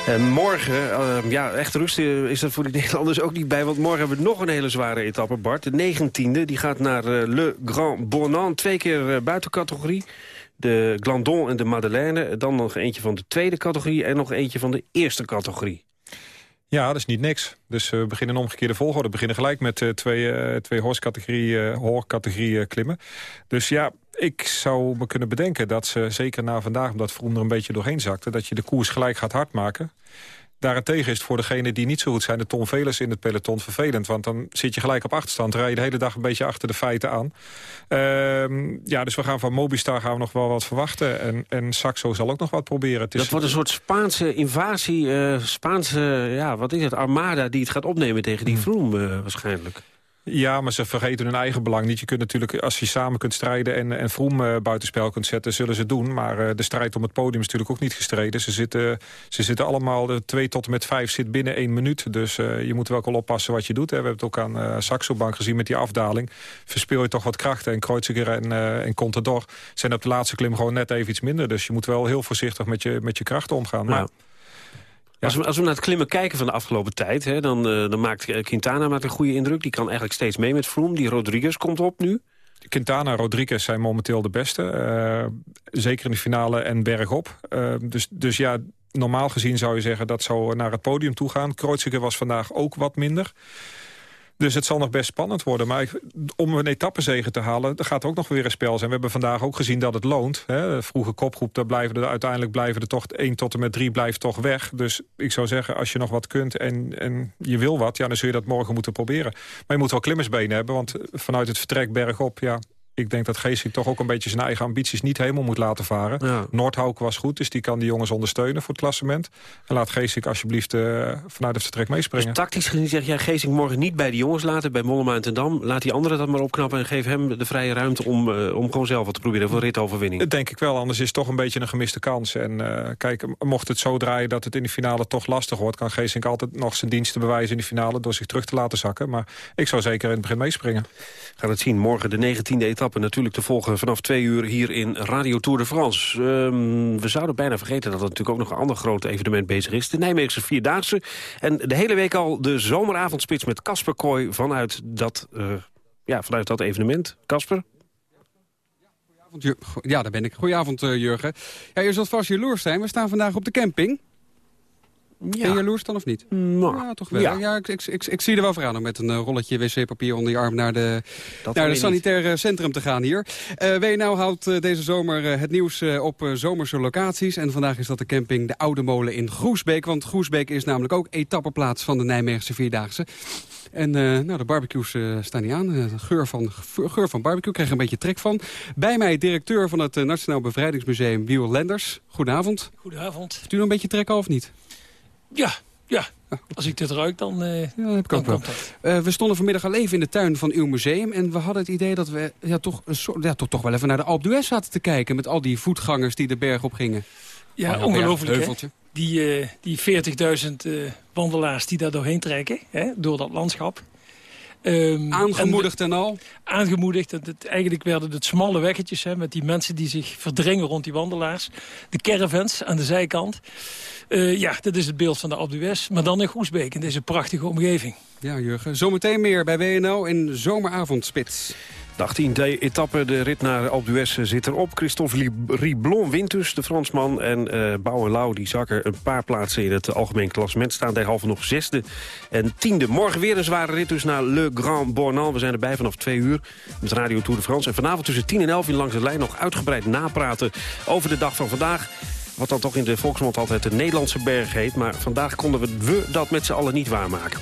En morgen, uh, ja, echt rust is er voor de [laughs] Nederlanders ook niet bij. Want morgen hebben we nog een hele zware etappe, Bart. De negentiende, die gaat naar uh, Le Grand Bonan. Twee keer buitencategorie. De Glandon en de Madeleine. Dan nog eentje van de tweede categorie en nog eentje van de eerste categorie. Ja, dat is niet niks. Dus we beginnen omgekeerde volgorde. We beginnen gelijk met uh, twee, uh, twee hoorcategorie klimmen. Dus ja, ik zou me kunnen bedenken dat ze, zeker na vandaag... omdat Vroom er een beetje doorheen zakte... dat je de koers gelijk gaat hard maken. Daarentegen is het voor degenen die niet zo goed zijn... de Tom Velers in het peloton vervelend. Want dan zit je gelijk op achterstand. Rij je de hele dag een beetje achter de feiten aan. Uh, ja, dus we gaan van Mobistar gaan we nog wel wat verwachten. En, en Saxo zal ook nog wat proberen. Het is, dat wordt een soort Spaanse invasie. Uh, Spaanse, ja, wat is het? Armada die het gaat opnemen tegen die Vroom uh, waarschijnlijk. Ja, maar ze vergeten hun eigen belang niet. Je kunt natuurlijk, als je samen kunt strijden en, en Vroom uh, buitenspel kunt zetten, zullen ze doen. Maar uh, de strijd om het podium is natuurlijk ook niet gestreden. Ze zitten, ze zitten allemaal, de twee tot en met vijf zit binnen één minuut. Dus je moet wel wel oppassen wat je doet. We hebben het ook aan uh, Saxo Bank gezien met die afdaling. Verspeel je toch wat krachten. En Kreuziger en, en Contador zijn op de laatste klim gewoon net even iets minder. Dus je moet wel heel voorzichtig met je, met je krachten omgaan. Ja. Maar, als, we, als we naar het klimmen kijken van de afgelopen tijd... Hè, dan, uh, dan maakt Quintana maakt een goede indruk. Die kan eigenlijk steeds mee met Froome. Die Rodriguez komt op nu. Quintana en Rodriguez zijn momenteel de beste. Uh, zeker in de finale en bergop. Uh, dus, dus ja, normaal gezien zou je zeggen dat zou naar het podium toe gaan. Kreuziger was vandaag ook wat minder. Dus het zal nog best spannend worden. Maar om een etappezegen te halen, er gaat ook nog weer een spel zijn. We hebben vandaag ook gezien dat het loont. Hè. Vroege kopgroep, daar blijven er, uiteindelijk blijven er toch 1 tot en met 3 blijft toch weg. Dus ik zou zeggen, als je nog wat kunt en, en je wil wat... Ja, dan zul je dat morgen moeten proberen. Maar je moet wel klimmersbenen hebben, want vanuit het vertrek bergop... Ja, ik denk dat Geesink toch ook een beetje zijn eigen ambities niet helemaal moet laten varen. Ja. Was goed, dus die kan die jongens ondersteunen voor het klassement. En laat Geesink alsjeblieft uh, vanuit het vertrek meespringen. Dus tactisch gezien zeg jij Geesink morgen niet bij de jongens laten, bij Mollema en Tendam. Laat die anderen dat maar opknappen en geef hem de vrije ruimte om, uh, om gewoon zelf wat te proberen voor ritoverwinning. Dat denk ik wel, anders is het toch een beetje een gemiste kans. En uh, kijk, mocht het zo draaien dat het in de finale toch lastig wordt... kan Geesink altijd nog zijn diensten bewijzen in de finale door zich terug te laten zakken. Maar ik zou zeker in het begin meespringen. Gaan het zien, morgen de 19e etappe natuurlijk te volgen vanaf twee uur hier in Radio Tour de France. Um, we zouden bijna vergeten dat er natuurlijk ook nog een ander groot evenement bezig is. De Nijmeegse Vierdaagse. En de hele week al de zomeravondspits met Casper Kooi vanuit dat, uh, ja, vanuit dat evenement. Casper? Ja, daar ben ik. Goedenavond, uh, Jurgen. Ja, je zult vast jaloers zijn. We staan vandaag op de camping. Ja. Ben je jaloers dan of niet? Nou, ja, toch wel. Ja. ja ik, ik, ik, ik, zie er wel voor aan om met een uh, rolletje wc-papier onder je arm naar de, naar het sanitaire centrum te gaan hier. Uh, WNL houdt uh, deze zomer het nieuws op zomerse locaties. En vandaag is dat de camping De Oude Molen in Groesbeek. Want Groesbeek is namelijk ook etappeplaats van de Nijmeegse Vierdaagse. En nou, de barbecues staan niet aan. geur, van, geur van barbecue, krijg er een beetje trek van. Bij mij directeur van het Nationaal Bevrijdingsmuseum, Wiel Lenders. Goedenavond. Goedenavond. Heeft u nog een beetje trek al of niet? Ja, ja. Als ik dit ruik, dan, uh, ja, heb ik ook wel. Uh, we stonden vanmiddag al even in de tuin van uw museum... en we hadden het idee dat we ja, toch, een soort, ja, toch, toch wel even naar de Alpe d'Huez zaten te kijken... met al die voetgangers die de berg op gingen. Ja, oh, ongelooflijk, Die, uh, die 40.000 wandelaars die daar doorheen trekken, hè, door dat landschap. Um, aangemoedigd en, al? Aangemoedigd. Het, het, eigenlijk werden het smalle weggetjes hè, met die mensen die zich verdringen rond die wandelaars. De caravans aan de zijkant. Uh, ja, dat is het beeld van de Alpe Maar dan in Groesbeek, in deze prachtige omgeving. Ja, Jurgen. Zometeen meer bij WNL in Zomeravondspits. De 18e etappe, de rit naar Alpe d'Huez zit erop. Christophe Riblon wint dus, de Fransman. En uh, Bouw en Lau die zakken een paar plaatsen in het algemeen klassement. Staan derhalve nog zesde en tiende. Morgen weer een zware rit dus naar Le Grand Bornand. We zijn erbij vanaf twee uur met Radio Tour de France. En vanavond tussen 10 en 11 in Langs de Lijn nog uitgebreid napraten over de dag van vandaag. Wat dan toch in de volksmond altijd de Nederlandse berg heet. Maar vandaag konden we, dat met z'n allen niet waarmaken.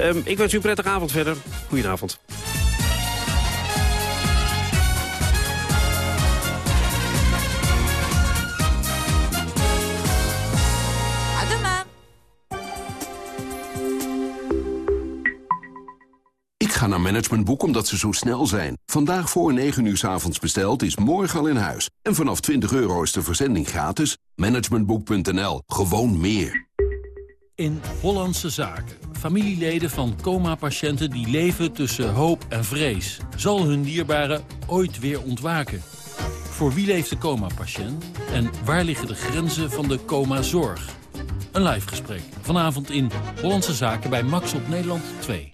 Um, ik wens u een prettige avond verder. Goedenavond. Ga naar Managementboek omdat ze zo snel zijn. Vandaag voor 9 uur s avonds besteld is morgen al in huis. En vanaf 20 euro is de verzending gratis. Managementboek.nl. Gewoon meer. In Hollandse Zaken. Familieleden van coma-patiënten die leven tussen hoop en vrees. Zal hun dierbare ooit weer ontwaken? Voor wie leeft de coma-patiënt? En waar liggen de grenzen van de coma-zorg? Een live gesprek. Vanavond in Hollandse Zaken bij Max op Nederland 2.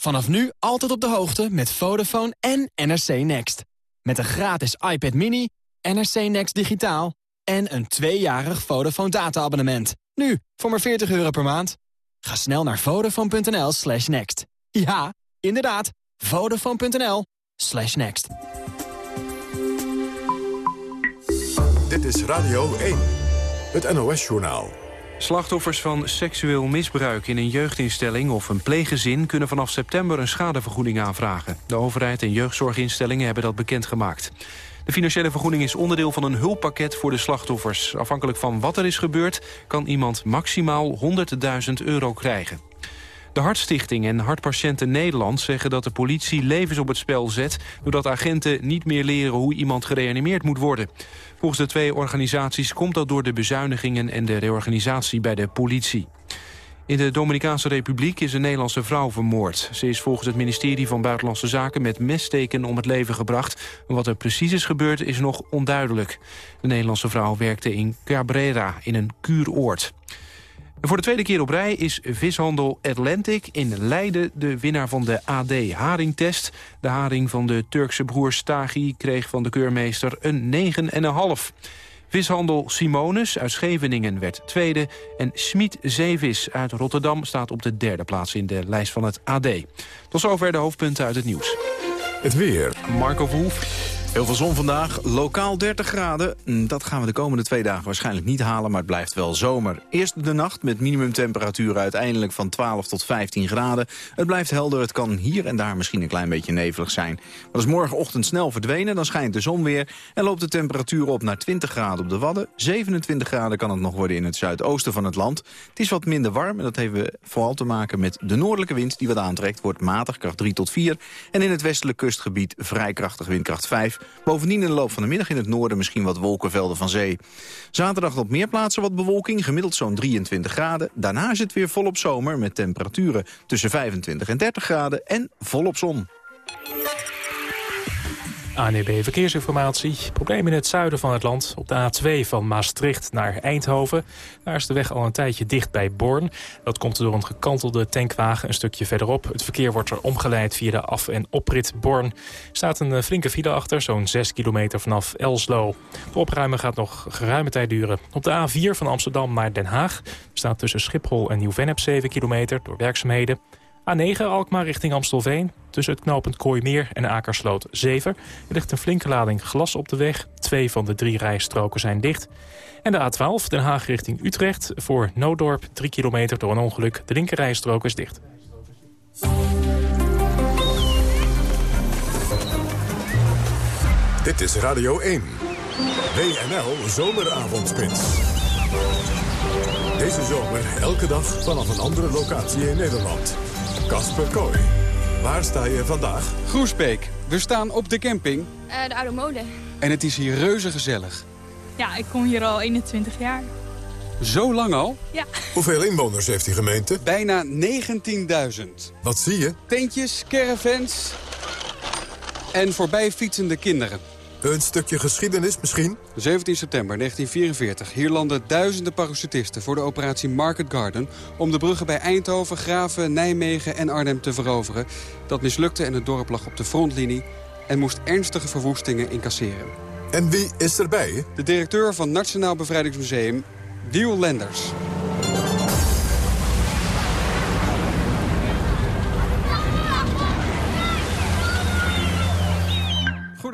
Vanaf nu altijd op de hoogte met Vodafone en NRC Next. Met een gratis iPad mini, NRC Next digitaal en een tweejarig Vodafone data-abonnement. Nu, voor maar 40 euro per maand. Ga snel naar vodafone.nl slash next. Ja, inderdaad, vodafone.nl slash next. Dit is Radio 1, het NOS-journaal. Slachtoffers van seksueel misbruik in een jeugdinstelling of een pleeggezin... kunnen vanaf september een schadevergoeding aanvragen. De overheid en jeugdzorginstellingen hebben dat bekendgemaakt. De financiële vergoeding is onderdeel van een hulppakket voor de slachtoffers. Afhankelijk van wat er is gebeurd kan iemand maximaal 100.000 euro krijgen. De Hartstichting en Hartpatiënten Nederland zeggen dat de politie levens op het spel zet... doordat agenten niet meer leren hoe iemand gereanimeerd moet worden. Volgens de twee organisaties komt dat door de bezuinigingen en de reorganisatie bij de politie. In de Dominicaanse Republiek is een Nederlandse vrouw vermoord. Ze is volgens het ministerie van Buitenlandse Zaken met messteken om het leven gebracht. Wat er precies is gebeurd is nog onduidelijk. De Nederlandse vrouw werkte in Cabrera, in een kuuroord. Voor de tweede keer op rij is vishandel Atlantic in Leiden de winnaar van de AD Haringtest. De haring van de Turkse broer Stagi kreeg van de keurmeester een 9,5. Vishandel Simonus uit Scheveningen werd tweede. En Schmid Zeevis uit Rotterdam staat op de derde plaats in de lijst van het AD. Tot zover de hoofdpunten uit het nieuws. Het weer. Marco Verhoef. Heel veel zon vandaag, lokaal 30 graden. Mm, dat gaan we de komende twee dagen waarschijnlijk niet halen, maar het blijft wel zomer. Eerst de nacht met minimumtemperaturen uiteindelijk van 12 tot 15 graden. Het blijft helder, het kan hier en daar misschien een klein beetje nevelig zijn. Maar als morgenochtend snel verdwenen, dan schijnt de zon weer... en loopt de temperatuur op naar 20 graden op de Wadden. 27 graden kan het nog worden in het zuidoosten van het land. Het is wat minder warm en dat heeft vooral te maken met de noordelijke wind... die wat aantrekt, wordt matig, kracht 3 tot 4. En in het westelijk kustgebied vrij krachtig windkracht 5... Bovendien in de loop van de middag in het noorden misschien wat wolkenvelden van zee. Zaterdag op meer plaatsen wat bewolking, gemiddeld zo'n 23 graden. Daarna is het weer volop zomer met temperaturen tussen 25 en 30 graden en volop zon. ANEB Verkeersinformatie. Probleem in het zuiden van het land. Op de A2 van Maastricht naar Eindhoven. Daar is de weg al een tijdje dicht bij Born. Dat komt door een gekantelde tankwagen een stukje verderop. Het verkeer wordt er omgeleid via de af- en oprit Born. Staat een eh, flinke file achter, zo'n 6 kilometer vanaf Elslo. De opruimen gaat nog geruime tijd duren. Op de A4 van Amsterdam naar Den Haag staat tussen Schiphol en Nieuw-Vennep 7 kilometer door werkzaamheden. A9 Alkmaar richting Amstelveen. Tussen het knooppunt Kooimeer en Akersloot 7. Er ligt een flinke lading glas op de weg. Twee van de drie rijstroken zijn dicht. En de A12 Den Haag richting Utrecht. Voor Noodorp 3 kilometer door een ongeluk. De linker rijstrook is dicht. Dit is Radio 1. WNL Zomeravondspits. Deze zomer elke dag vanaf een andere locatie in Nederland. Kasper Kooi. Waar sta je vandaag? Groesbeek. We staan op de camping. Uh, de Oude Molen. En het is hier reuze gezellig. Ja, ik kom hier al 21 jaar. Zo lang al? Ja. Hoeveel inwoners heeft die gemeente? Bijna 19.000. Wat zie je? Tentjes, caravans en voorbij fietsende kinderen. Een stukje geschiedenis misschien? 17 september 1944. Hier landen duizenden parachutisten voor de operatie Market Garden... om de bruggen bij Eindhoven, Graven, Nijmegen en Arnhem te veroveren. Dat mislukte en het dorp lag op de frontlinie... en moest ernstige verwoestingen incasseren. En wie is erbij? De directeur van Nationaal Bevrijdingsmuseum, Wiel Lenders.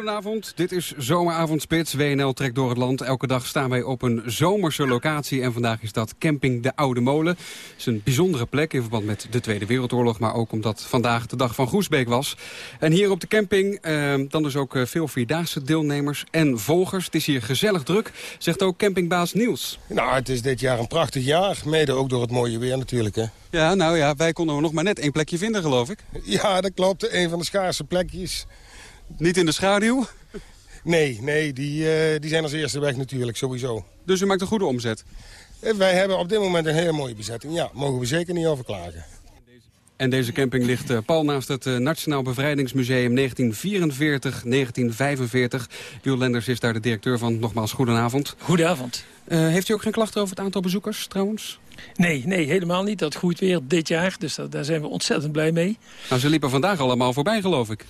Goedenavond, dit is Zomeravondspits. WNL trekt door het land. Elke dag staan wij op een zomerse locatie. En vandaag is dat Camping de Oude Molen. Het is een bijzondere plek in verband met de Tweede Wereldoorlog... maar ook omdat vandaag de dag van Groesbeek was. En hier op de camping eh, dan dus ook eh, veel Vierdaagse deelnemers en volgers. Het is hier gezellig druk, zegt ook campingbaas Niels. Nou, het is dit jaar een prachtig jaar. Mede ook door het mooie weer natuurlijk, hè. Ja, nou ja, wij konden nog maar net één plekje vinden, geloof ik. Ja, dat klopt. Een van de schaarse plekjes. Niet in de schaduw? Nee, nee die, eh, die zijn als eerste weg natuurlijk, sowieso. Dus u maakt een goede omzet? Eh, wij hebben op dit moment een hele mooie bezetting. Ja, mogen we zeker niet over klagen. En deze camping ligt uh, pal naast het Nationaal Bevrijdingsmuseum 1944-1945. Wiel Lenders is daar de directeur van. Nogmaals, goedenavond. Goedenavond. heeft u ook geen klachten over het aantal bezoekers trouwens? Nee, nee, helemaal niet. Dat groeit weer dit jaar, dus daar zijn we ontzettend blij mee. Nou, ze liepen vandaag allemaal voorbij, geloof ik.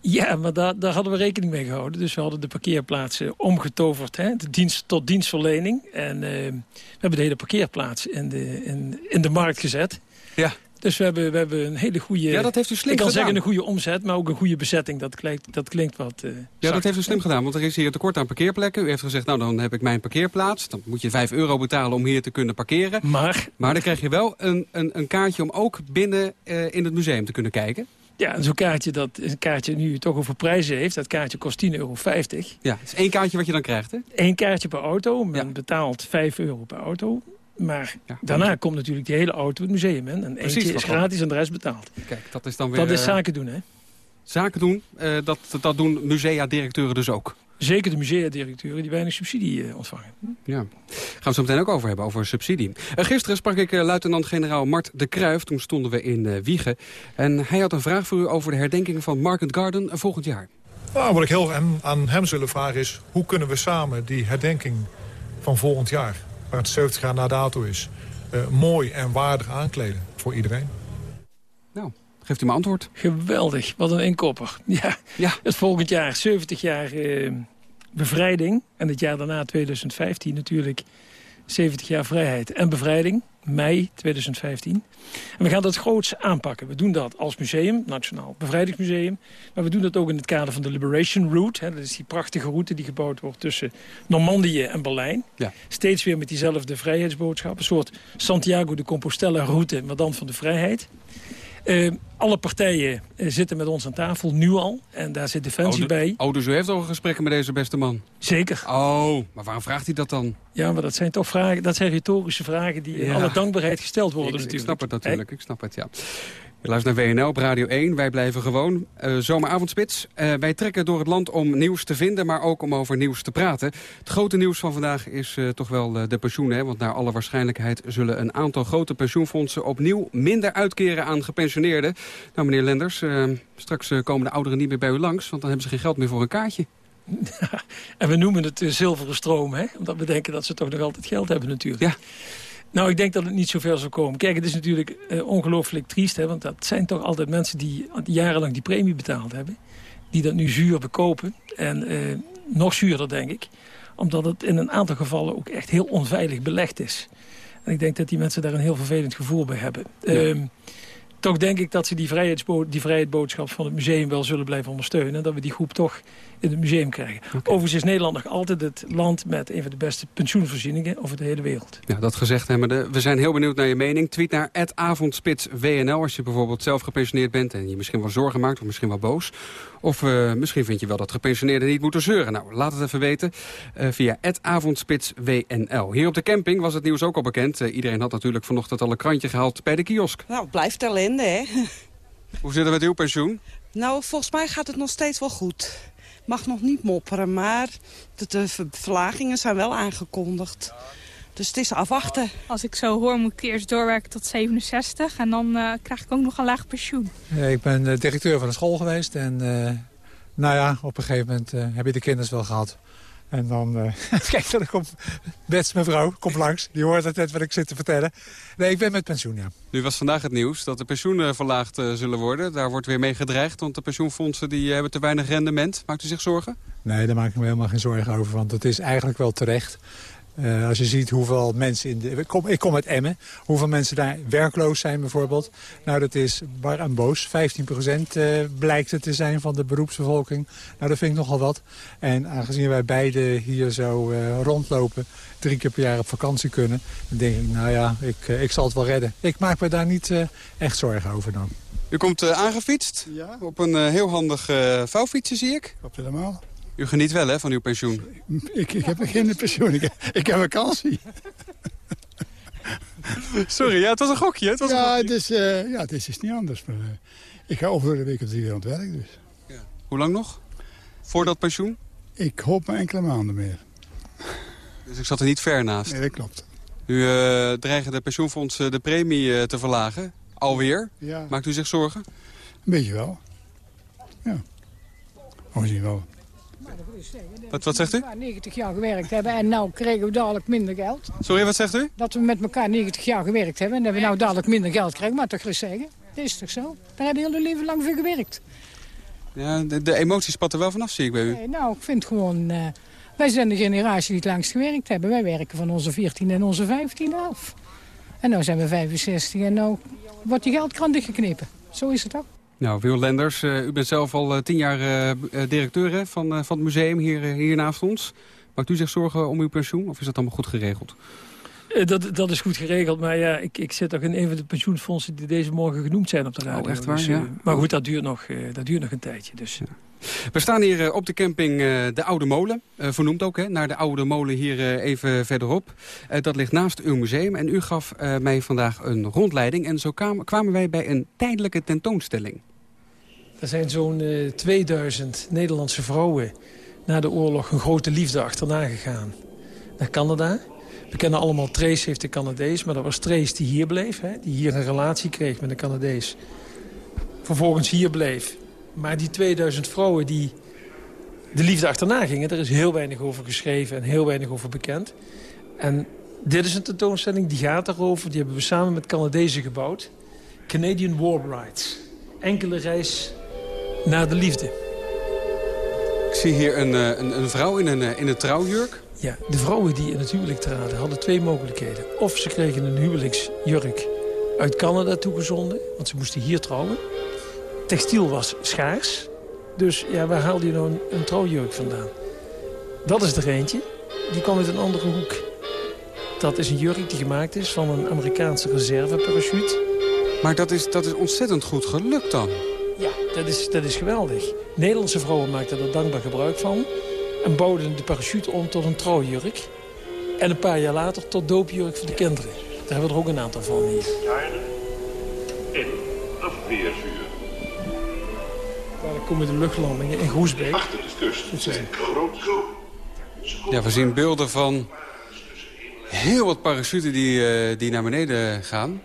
Ja, maar daar, daar hadden we rekening mee gehouden. Dus we hadden de parkeerplaatsen omgetoverd hè, de dienst, tot dienstverlening. En uh, we hebben de hele parkeerplaats in de, in, in de markt gezet. Ja. Dus we hebben, we hebben een hele goede... Ja, dat heeft u slim Ik kan gedaan. zeggen een goede omzet, maar ook een goede bezetting. Dat klinkt, dat klinkt wat uh, Ja, dat heeft u slim gedaan, want er is hier tekort aan parkeerplekken. U heeft gezegd, nou dan heb ik mijn parkeerplaats. Dan moet je 5 euro betalen om hier te kunnen parkeren. Maar... Maar dan krijg je wel een, een, een kaartje om ook binnen uh, in het museum te kunnen kijken. Ja, zo'n kaartje dat een kaartje nu toch over prijzen heeft. Dat kaartje kost 10,50 euro. Ja, het is één kaartje wat je dan krijgt, hè? Eén kaartje per auto. Men ja. betaalt 5 euro per auto. Maar ja, daarna komt natuurlijk die hele auto het museum in. En Precies, eentje is gratis en de rest betaald. Kijk, dat is dan weer... Dat is zaken doen, hè? Zaken doen, uh, dat, dat doen musea-directeuren dus ook. Zeker de musea-directeuren die weinig subsidie uh, ontvangen. Ja, gaan we het zo meteen ook over hebben, over subsidie. Uh, gisteren sprak ik uh, luitenant-generaal Mart de Kruijf. Toen stonden we in Wiegen. En hij had een vraag voor u over de herdenking van Market Garden volgend jaar. Nou, wat ik heel aan, aan hem zullen vragen is... hoe kunnen we samen die herdenking van volgend jaar... waar het 70 jaar na dato is... mooi en waardig aankleden voor iedereen? Geeft u me antwoord. Geweldig, wat een inkopper. [laughs] Ja, ja. Het volgend jaar 70 jaar uh, bevrijding. En het jaar daarna 2015 natuurlijk 70 jaar vrijheid en bevrijding. Mei 2015. En we gaan dat groots aanpakken. We doen dat als museum, Nationaal Bevrijdingsmuseum. Maar we doen dat ook in het kader van de Liberation Route. Hè. Dat is die prachtige route die gebouwd wordt tussen Normandië en Berlijn. Ja. Steeds weer met diezelfde vrijheidsboodschap. Een soort Santiago de Compostela route, maar dan van de vrijheid. Uh, alle partijen uh, zitten met ons aan tafel, nu al. En daar zit Defensie oh, de, bij. Oh, dus u heeft al gesprekken met deze beste man? Zeker. Oh, maar waarom vraagt hij dat dan? Ja, maar dat zijn toch vragen, dat zijn retorische vragen die in alle dankbaarheid gesteld worden Ik, ik snap het natuurlijk, ik snap het, ja. Je luistert naar WNL op Radio 1. Wij blijven gewoon. Uh, zomeravondspits. Uh, wij trekken door het land om nieuws te vinden, maar ook om over nieuws te praten. Het grote nieuws van vandaag is uh, toch wel de pensioenen. Hè? Want naar alle waarschijnlijkheid zullen een aantal grote pensioenfondsen opnieuw minder uitkeren aan gepensioneerden. Nou, meneer Lenders, straks komen de ouderen niet meer bij u langs, want dan hebben ze geen geld meer voor een kaartje. [laughs] en we noemen het zilveren stroom, hè? omdat we denken dat ze toch nog altijd geld hebben natuurlijk. Ja. Nou, ik denk dat het niet zover zal komen. Kijk, het is natuurlijk uh, ongelooflijk triest. Hè, want dat zijn toch altijd mensen die jarenlang die premie betaald hebben. Die dat nu zuur bekopen. En uh, nog zuurder, denk ik. Omdat het in een aantal gevallen ook echt heel onveilig belegd is. En ik denk dat die mensen daar een heel vervelend gevoel bij hebben. Ja. Uh, toch denk ik dat ze die, vrijheidsbo die vrijheidsboodschap van het museum wel zullen blijven ondersteunen. En dat we die groep toch in het museum krijgen. Okay. Overigens is Nederland nog altijd het land met een van de beste pensioenvoorzieningen over de hele wereld. Ja, dat gezegd hebbende. We zijn heel benieuwd naar je mening. Tweet naar avondspitswnl als je bijvoorbeeld zelf gepensioneerd bent en je misschien wel zorgen maakt of misschien wel boos. Of uh, misschien vind je wel dat gepensioneerden niet moeten zeuren. Nou, laat het even weten uh, via avondspitswnl. Hier op de camping was het nieuws ook al bekend. Uh, iedereen had natuurlijk vanochtend al een krantje gehaald bij de kiosk. Nou, het blijft ellende, hè. Hoe zit het met uw pensioen? Nou, volgens mij gaat het nog steeds wel goed. Mag nog niet mopperen, maar de, de verlagingen zijn wel aangekondigd. Dus het is afwachten. Als ik zo hoor, moet ik eerst doorwerken tot 67. En dan uh, krijg ik ook nog een laag pensioen. Ja, ik ben uh, directeur van de school geweest. En uh, nou ja, op een gegeven moment heb je de kinders wel gehad. En dan, [laughs] kijk, dan komt Bets, mevrouw, komt langs. Die hoort het net wat ik zit te vertellen. Nee, ik ben met pensioen, ja. Nu was vandaag het nieuws dat de pensioenen verlaagd zullen worden. Daar wordt weer mee gedreigd, want de pensioenfondsen die hebben te weinig rendement. Maakt u zich zorgen? Nee, daar maak ik me helemaal geen zorgen over, want het is eigenlijk wel terecht. Uh, als je ziet hoeveel mensen in de... Ik kom, ik kom uit Emmen. Hoeveel mensen daar werkloos zijn bijvoorbeeld. Nou, dat is bar en boos. 15 procent uh, blijkt het te zijn van de beroepsbevolking. Nou, dat vind ik nogal wat. En aangezien wij beide hier zo uh, rondlopen... drie keer per jaar op vakantie kunnen... dan denk ik, nou ja, ik, ik zal het wel redden. Ik maak me daar niet echt zorgen over dan. U komt aangefietst? Ja. Op een heel handig vouwfietsje, zie ik. Klopt helemaal. U geniet wel hè, van uw pensioen? Ik, ik heb geen pensioen, ik, ik heb vakantie. Sorry, ja, het was een gokje. Het was ja, een Het is, uh, ja, het is, is niet anders. Maar, uh, ik ga over de week drie weer aan het werk. Dus. Ja. Hoe lang nog? Voor dat pensioen? Ik hoop maar enkele maanden meer. Dus ik zat er niet ver naast? Nee, dat klopt. U uh, dreigen de pensioenfondsen de premie te verlagen. Alweer? Ja. Maakt u zich zorgen? Een beetje wel. Ja. Maar we zien wel. Wat, wat zegt u? 90 jaar gewerkt hebben en nu krijgen we dadelijk minder geld. Sorry, wat zegt u? Dat we met elkaar 90 jaar gewerkt hebben en dat we nou dadelijk minder geld krijgen. Maar toch eens zeggen, dat is toch zo? Daar hebben we heel leven lang voor gewerkt. Ja, de, de emoties spatten wel vanaf, zie ik bij u. Nee, nou, ik vind gewoon... Uh, wij zijn de generatie die het langst gewerkt hebben. Wij werken van onze 14 en onze 15 af. En nu zijn we 65 en nu wordt die geldkrant dichtgeknepen. Zo is het ook. Nou, Wil Lenders, uh, u bent zelf al uh, tien jaar uh, directeur van, van het museum hier, hier naast ons. Maakt u zich zorgen om uw pensioen of is dat allemaal goed geregeld? Dat, dat is goed geregeld, maar ja, ik, ik zit ook in een van de pensioenfondsen die deze morgen genoemd zijn op de radio. Oh, echt waar? Dus, ja. Maar goed, dat duurt nog, dat duurt nog een tijdje. Dus. Ja. We staan hier op de camping De Oude Molen. vernoemd ook, hè, naar de Oude Molen hier even verderop. dat ligt naast uw museum. En u gaf mij vandaag een rondleiding. En zo kwamen wij bij een tijdelijke tentoonstelling. Er zijn zo'n uh, 2000 Nederlandse vrouwen na de oorlog een grote liefde achterna gegaan. Naar Canada. We kennen allemaal Trace heeft de Canadees, maar dat was Trace die hier bleef. Hè, die hier een relatie kreeg met een Canadees. Vervolgens hier bleef. Maar die 2000 vrouwen die de liefde achterna gingen... daar is heel weinig over geschreven en heel weinig over bekend. En dit is een tentoonstelling die gaat daarover. Die hebben we samen met Canadezen gebouwd. Canadian War Brides. Enkele reis naar de liefde. Ik zie hier een, een, een vrouw in een, in een trouwjurk. Ja, de vrouwen die in het huwelijk traden hadden twee mogelijkheden. Of ze kregen een huwelijksjurk uit Canada toegezonden, want ze moesten hier trouwen. Textiel was schaars, dus ja, waar haalde je nou een, een trouwjurk vandaan? Dat is er eentje, die kwam uit een andere hoek. Dat is een jurk die gemaakt is van een Amerikaanse reserveparachute. Maar dat is, dat is ontzettend goed gelukt dan. Ja, dat is, dat is geweldig. Nederlandse vrouwen maakten er dankbaar gebruik van. En bouwden de parachute om tot een trouwjurk. En een paar jaar later tot doopjurk voor de kinderen. Daar hebben we er ook een aantal van hier. In afweervuur. Daar komen de luchtlandingen in Groesbeek. Achter de kust zijn groot. Ja, we zien beelden van heel wat parachuten die, uh, die naar beneden gaan.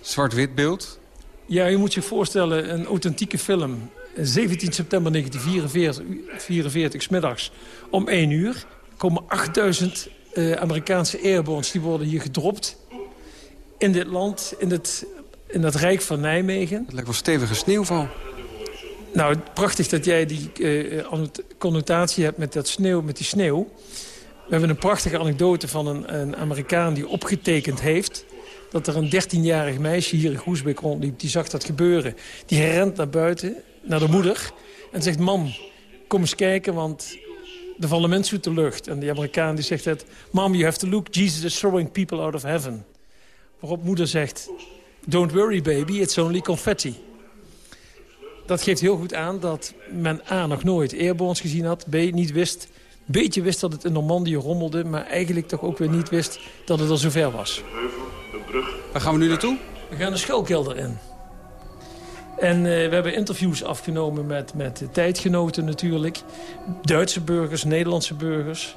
Zwart-wit beeld. Ja, je moet je voorstellen, een authentieke film. 17 september 1944, smiddags om 1 uur... komen 8000 uh, Amerikaanse airborns, die worden hier gedropt... in dit land, in het, in het Rijk van Nijmegen. Het lijkt wel stevige sneeuwval. Nou, prachtig dat jij die uh, connotatie hebt met, dat sneeuw, met die sneeuw. We hebben een prachtige anekdote van een, een Amerikaan die opgetekend heeft dat er een 13-jarig meisje hier in Groesbeek rondliep. Die zag dat gebeuren. Die rent naar buiten, naar de moeder. En zegt, mam, kom eens kijken, want er vallen mensen uit de lucht. En die Amerikaan die zegt het, Mom, you have to look, Jesus is throwing people out of heaven. Waarop moeder zegt, don't worry baby, it's only confetti. Dat geeft heel goed aan dat men A, nog nooit airborns gezien had. B, niet wist, beetje wist dat het in Normandië rommelde... maar eigenlijk toch ook weer niet wist dat het al zover was. Waar gaan we nu naartoe? We gaan de schuilkelder in. En uh, we hebben interviews afgenomen met, met tijdgenoten natuurlijk. Duitse burgers, Nederlandse burgers.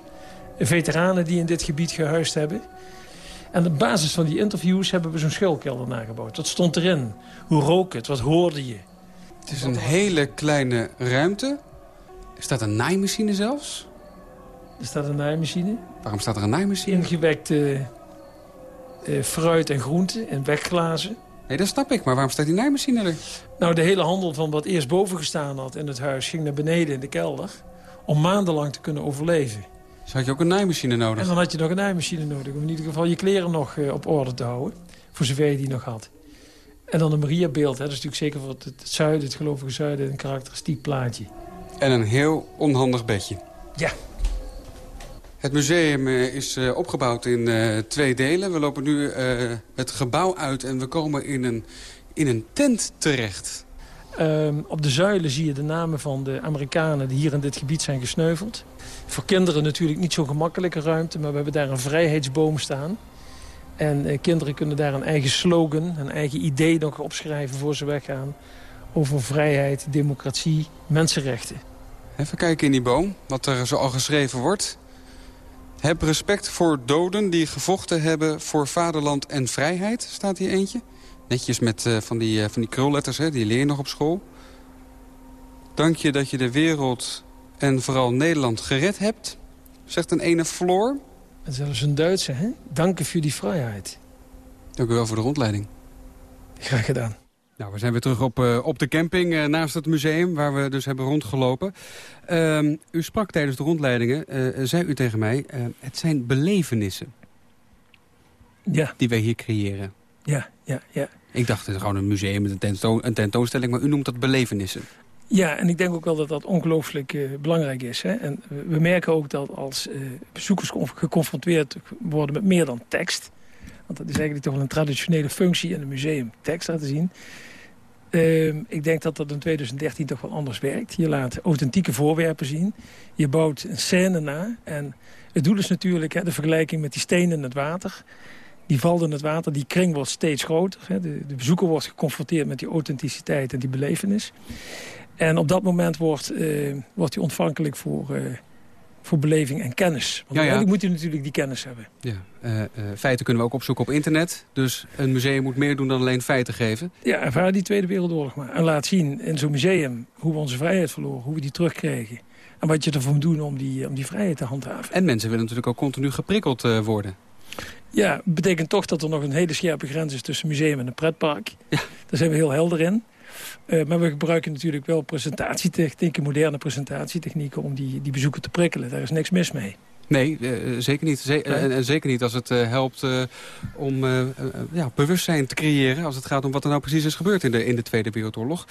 Veteranen die in dit gebied gehuisd hebben. En op basis van die interviews hebben we zo'n schuilkelder nagebouwd. Wat stond erin? Hoe rook het? Wat hoorde je? Het is een hele kleine ruimte. Er staat een naaimachine zelfs. Er staat een naaimachine. Waarom staat er een naaimachine? Ingewekte uh, fruit en groenten en wegglazen. Nee, dat snap ik. Maar waarom staat die naaimachine er? Nou, de hele handel van wat eerst boven gestaan had in het huis... ging naar beneden in de kelder om maandenlang te kunnen overleven. Dus had je ook een naaimachine nodig? En dan had je nog een naaimachine nodig. Om in ieder geval je kleren nog uh, op orde te houden. Voor zover je die nog had. En dan een Maria-beeld. Dat is natuurlijk zeker voor het, het, zuiden, het gelovige zuiden... een karakteristiek plaatje. En een heel onhandig bedje. Ja. Het museum uh, is uh, opgebouwd in twee delen. We lopen nu het gebouw uit en we komen in een, in een tent terecht. Ehm, op de zuilen zie je de namen van de Amerikanen die hier in dit gebied zijn gesneuveld. Voor kinderen natuurlijk niet zo'n gemakkelijke ruimte, maar we hebben daar een vrijheidsboom staan. En eh, kinderen kunnen daar een eigen slogan, een eigen idee nog opschrijven voor ze weggaan. Over vrijheid, democratie, mensenrechten. Even kijken in die boom, wat er zo al geschreven wordt. Heb respect voor doden die gevochten hebben voor vaderland en vrijheid, staat hier eentje. Netjes met uh, van, die, uh, van die krulletters, hè, die leer je nog op school. Dank je dat je de wereld en vooral Nederland gered hebt, zegt een ene Floor. En zelfs een Duitse, hè? Dank u voor die vrijheid. Dank u wel voor de rondleiding. Graag gedaan. Nou, we zijn weer terug op, uh, op de camping uh, naast het museum, waar we dus hebben rondgelopen. Uh, u sprak tijdens de rondleidingen, zei u tegen mij, het zijn belevenissen. Ja. Die wij hier creëren. Ja, ja, ja. Ik dacht, het is gewoon een museum met een, tentoon, een tentoonstelling, maar u noemt dat belevenissen. Ja, en ik denk ook wel dat dat ongelooflijk uh, belangrijk is. Hè? En we merken ook dat als uh, bezoekers geconfronteerd worden met meer dan tekst... want dat is eigenlijk toch wel een traditionele functie in een museum, tekst laten zien... Uh, ik denk dat dat in 2013 toch wel anders werkt. Je laat authentieke voorwerpen zien. Je bouwt een scène na. En het doel is natuurlijk hè, de vergelijking met die stenen in het water die valt in het water, die kring wordt steeds groter. Hè. De, bezoeker wordt geconfronteerd met die authenticiteit en die belevenis. En op dat moment wordt, uh, wordt hij ontvankelijk voor, uh, voor beleving en kennis. Want ja, ja. moet hij natuurlijk die kennis hebben. Ja. Uh, feiten kunnen we ook opzoeken op internet. Dus een museum moet meer doen dan alleen feiten geven. Ja, ervaar die Tweede Wereldoorlog maar. En laat zien in zo'n museum hoe we onze vrijheid verloren, hoe we die terugkregen. En wat je ervoor moet doen om die, om die vrijheid te handhaven. En mensen willen natuurlijk ook continu geprikkeld worden. Ja, betekent toch dat er nog een hele scherpe grens is tussen museum en een pretpark. Ja. Daar zijn we heel helder in. Uh, maar we gebruiken natuurlijk wel presentatietechnieken, moderne presentatietechnieken... om die, die bezoeker te prikkelen. Daar is niks mis mee. Nee, uh, zeker niet. Ze uh, en zeker niet als het helpt om ja, bewustzijn te creëren... als het gaat om wat er nou precies is gebeurd in de, in de Tweede Wereldoorlog.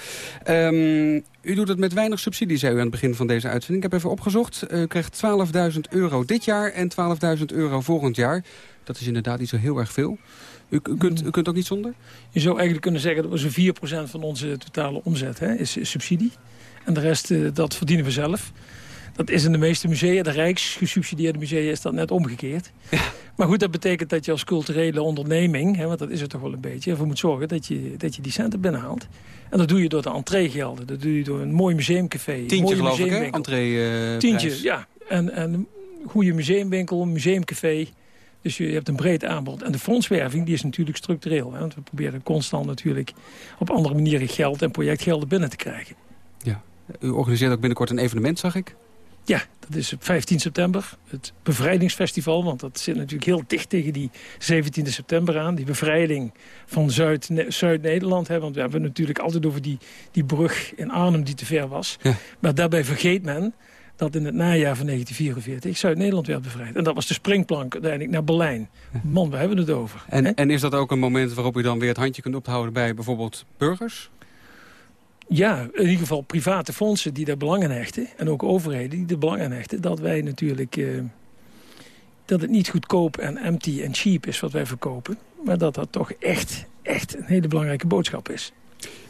Um, u doet het met weinig subsidie, zei u aan het begin van deze uitzending. Ik heb even opgezocht. U krijgt 12.000 euro dit jaar en 12.000 euro volgend jaar. Dat is inderdaad niet zo heel erg veel. U, u, kunt, u kunt ook niet zonder? Je zou eigenlijk kunnen zeggen dat we zo'n 4% van onze totale omzet hè, is, is subsidie. En de rest, uh, dat verdienen we zelf. Dat is in de meeste musea, de rijksgesubsidieerde musea, is dat net omgekeerd. Ja. Maar goed, dat betekent dat je als culturele onderneming, hè, want dat is het toch wel een beetje, ervoor moet zorgen dat je, dat je die centen binnenhaalt. En dat doe je door de entreegelden. Dat doe je door een mooi museumcafé. Tientje mooie geloof ik, hè? Entree, uh, Tientje, ja. En, en een goede museumwinkel, een museumcafé. Dus je hebt een breed aanbod. En de fondswerving die is natuurlijk structureel. Hè? Want we proberen constant natuurlijk op andere manieren geld en projectgelden binnen te krijgen. Ja. U organiseert ook binnenkort een evenement, zag ik? Ja, dat is op 15 september. Het bevrijdingsfestival, want dat zit natuurlijk heel dicht tegen die 17 september aan. Die bevrijding van Zuid-Nederland. Zuid want we hebben het natuurlijk altijd over die, die brug in Arnhem die te ver was. Ja. Maar daarbij vergeet men dat in het najaar van 1944 Zuid-Nederland werd bevrijd. En dat was de springplank uiteindelijk naar Berlijn. Man, we hebben het over. En, en is dat ook een moment waarop u dan weer het handje kunt ophouden bij bijvoorbeeld burgers? Ja, in ieder geval private fondsen die daar belang aan hechten. En ook overheden die er belang aan hechten. Dat wij natuurlijk... Uh, dat het niet goedkoop en empty en cheap is wat wij verkopen. Maar dat dat toch echt, echt een hele belangrijke boodschap is.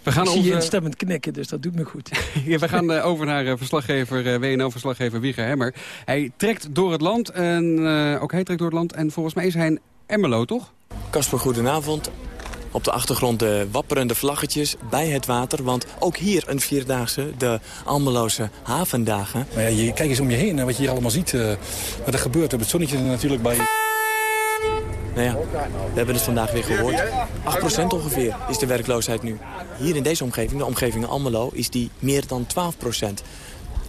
We gaan ik zie je instemmend knikken, dus dat doet me goed. [laughs] ja, we gaan uh, over naar uh, verslaggever, uh, WNO-verslaggever Wieger Hemmer. Hij trekt door het land, en ook hij trekt door het land. En volgens mij is hij een Emmelo, toch? Kasper, goedenavond. Op de achtergrond de wapperende vlaggetjes bij het water. Want ook hier een vierdaagse, de Almeloze havendagen. Maar ja, je, kijk eens om je heen, wat je hier allemaal ziet. wat er gebeurt. We hebben het zonnetje natuurlijk bij nou ja, we hebben het vandaag weer gehoord. 8% ongeveer is de werkloosheid nu. Hier in deze omgeving, de omgeving Almelo, is die meer dan 12%.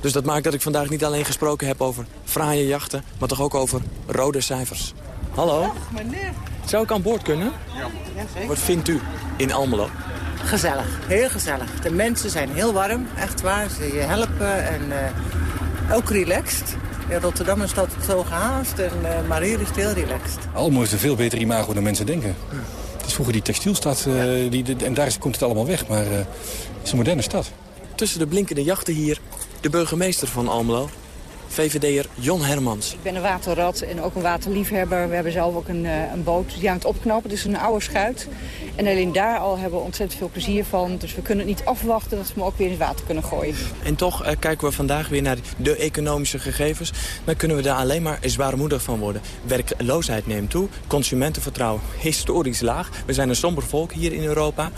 Dus dat maakt dat ik vandaag niet alleen gesproken heb over fraaie jachten... maar toch ook over rode cijfers. Hallo? Zou ik aan boord kunnen? Ja. Wat vindt u in Almelo? Gezellig, heel gezellig. De mensen zijn heel warm, echt waar. Ze je helpen en uh, ook relaxed. Rotterdam is dat zo gehaast, en, uh, maar hier is het heel relaxed. Almelo is een veel beter imago dan mensen denken. Het is vroeger die textielstad uh, die, en daar komt het allemaal weg, maar uh, het is een moderne stad. Tussen de blinkende jachten hier de burgemeester van Almelo, VVD'er Jon Hermans. Ik ben een waterrat en ook een waterliefhebber. We hebben zelf ook een, een boot die aan het opknappen. Het is een oude schuit. En alleen daar al hebben we ontzettend veel plezier van. Dus we kunnen het niet afwachten dat we hem ook weer in het water kunnen gooien. En toch eh, kijken we vandaag weer naar de economische gegevens. Dan kunnen we daar alleen maar zwaarmoedig van worden. Werkloosheid neemt toe, consumentenvertrouwen historisch laag. We zijn een somber volk hier in Europa.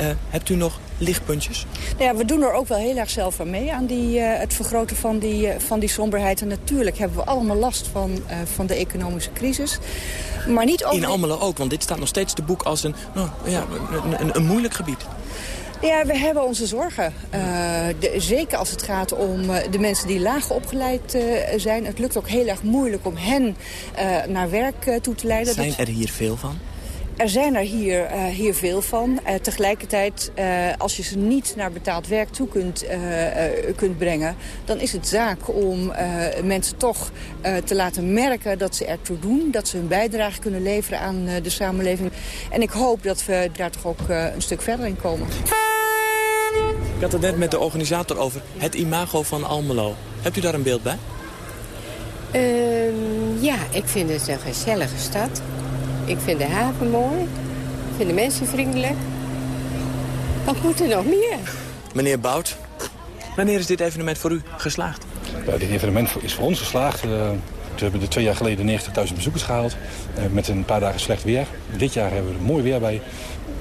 Uh, hebt u nog lichtpuntjes? Nou ja, we doen er ook wel heel erg zelf aan mee, aan die, uh, het vergroten van die, uh, van die somberheid. En natuurlijk hebben we allemaal last van, van de economische crisis. Maar niet over... In Almelo ook, want dit staat nog steeds te boek als een, nou, ja, een, een, een moeilijk gebied. Ja, we hebben onze zorgen. Uh, de, zeker als het gaat om uh, de mensen die laag opgeleid uh, zijn. Het lukt ook heel erg moeilijk om hen naar werk toe te leiden. Zijn er hier veel van? Er zijn er hier, uh, hier veel van. Uh, tegelijkertijd, uh, als je ze niet naar betaald werk toe kunt, kunt brengen... dan is het zaak om mensen toch te laten merken dat ze ertoe doen. Dat ze hun bijdrage kunnen leveren aan de samenleving. En ik hoop dat we daar toch ook een stuk verder in komen. Ik had het net met de organisator over het imago van Almelo. Hebt u daar een beeld bij? Ehm, ja, ik vind het een gezellige stad. Ik vind de haven mooi. Ik vind de mensen vriendelijk. Wat moet er nog meer? Meneer Bout, wanneer is dit evenement voor u geslaagd? Ja, dit evenement is voor ons geslaagd. Uh, we hebben er twee jaar geleden 90.000 bezoekers gehaald. Uh, met een paar dagen slecht weer. Dit jaar hebben we er mooi weer bij.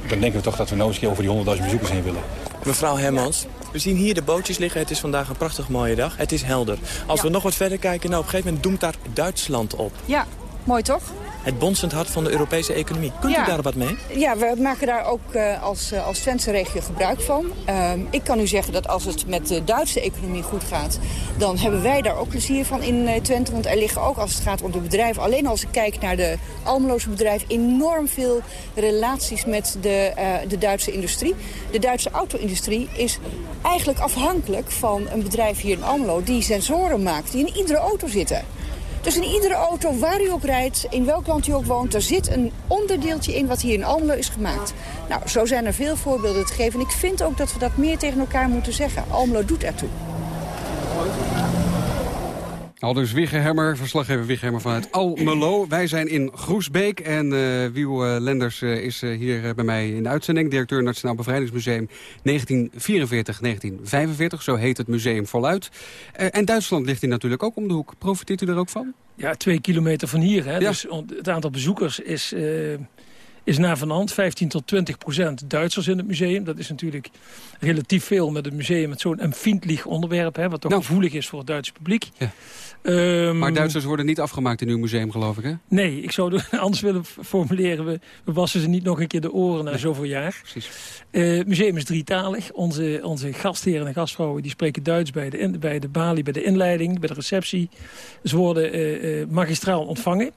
Dan denken we toch dat we nou eens over die 100.000 bezoekers heen willen. Mevrouw Hermans, we zien hier de bootjes liggen. Het is vandaag een prachtig mooie dag. Het is helder. Als ja. we nog wat verder kijken, nou, op een gegeven moment doemt daar Duitsland op. Ja, mooi toch? Het bonzend hart van de Europese economie. Kunt ja. u daar wat mee? Ja, we maken daar ook uh, als, uh, als Twentse regio gebruik van. Uh, ik kan u zeggen dat als het met de Duitse economie goed gaat... dan hebben wij daar ook plezier van in Twente. Want er liggen ook, als het gaat om de bedrijven... alleen als ik kijk naar de Almeloze bedrijf... enorm veel relaties met de, de Duitse industrie. De Duitse auto-industrie is eigenlijk afhankelijk van een bedrijf hier in Almelo... die sensoren maakt, die in iedere auto zitten. Dus in iedere auto, waar u ook rijdt, in welk land u ook woont... er zit een onderdeeltje in wat hier in Almelo is gemaakt. Nou, zo zijn er veel voorbeelden te geven. En ik vind ook dat we dat meer tegen elkaar moeten zeggen. Almelo doet ertoe. Aldus Wiegehemmer, verslaggever Wiegehemmer vanuit Almelo. Wij zijn in Groesbeek en uh, Wiel uh, Lenders uh, is hier bij mij in de uitzending. Directeur Nationaal Bevrijdingsmuseum 1944-1945, zo heet het museum voluit. en Duitsland ligt hier natuurlijk ook om de hoek. Profiteert u er ook van? Ja, twee kilometer van hier. Hè? Ja. Dus het aantal bezoekers is is naar van hand. 15 tot 20 procent Duitsers in het museum. Dat is natuurlijk relatief veel met een museum met zo'n empfindlich onderwerp. Hè, wat toch nou. gevoelig is voor het Duitse publiek. Ja. Um, maar Duitsers worden niet afgemaakt in uw museum, geloof ik, hè? Nee, ik zou het [laughs] anders willen formuleren. We, we wassen ze niet nog een keer de oren na nee. zoveel jaar. Precies. Uh, het museum is drietalig. Onze, onze gastheren en gastvrouwen die spreken Duits bij de, in, bij de balie, bij de inleiding, bij de receptie. Ze worden uh, uh, magistraal ontvangen.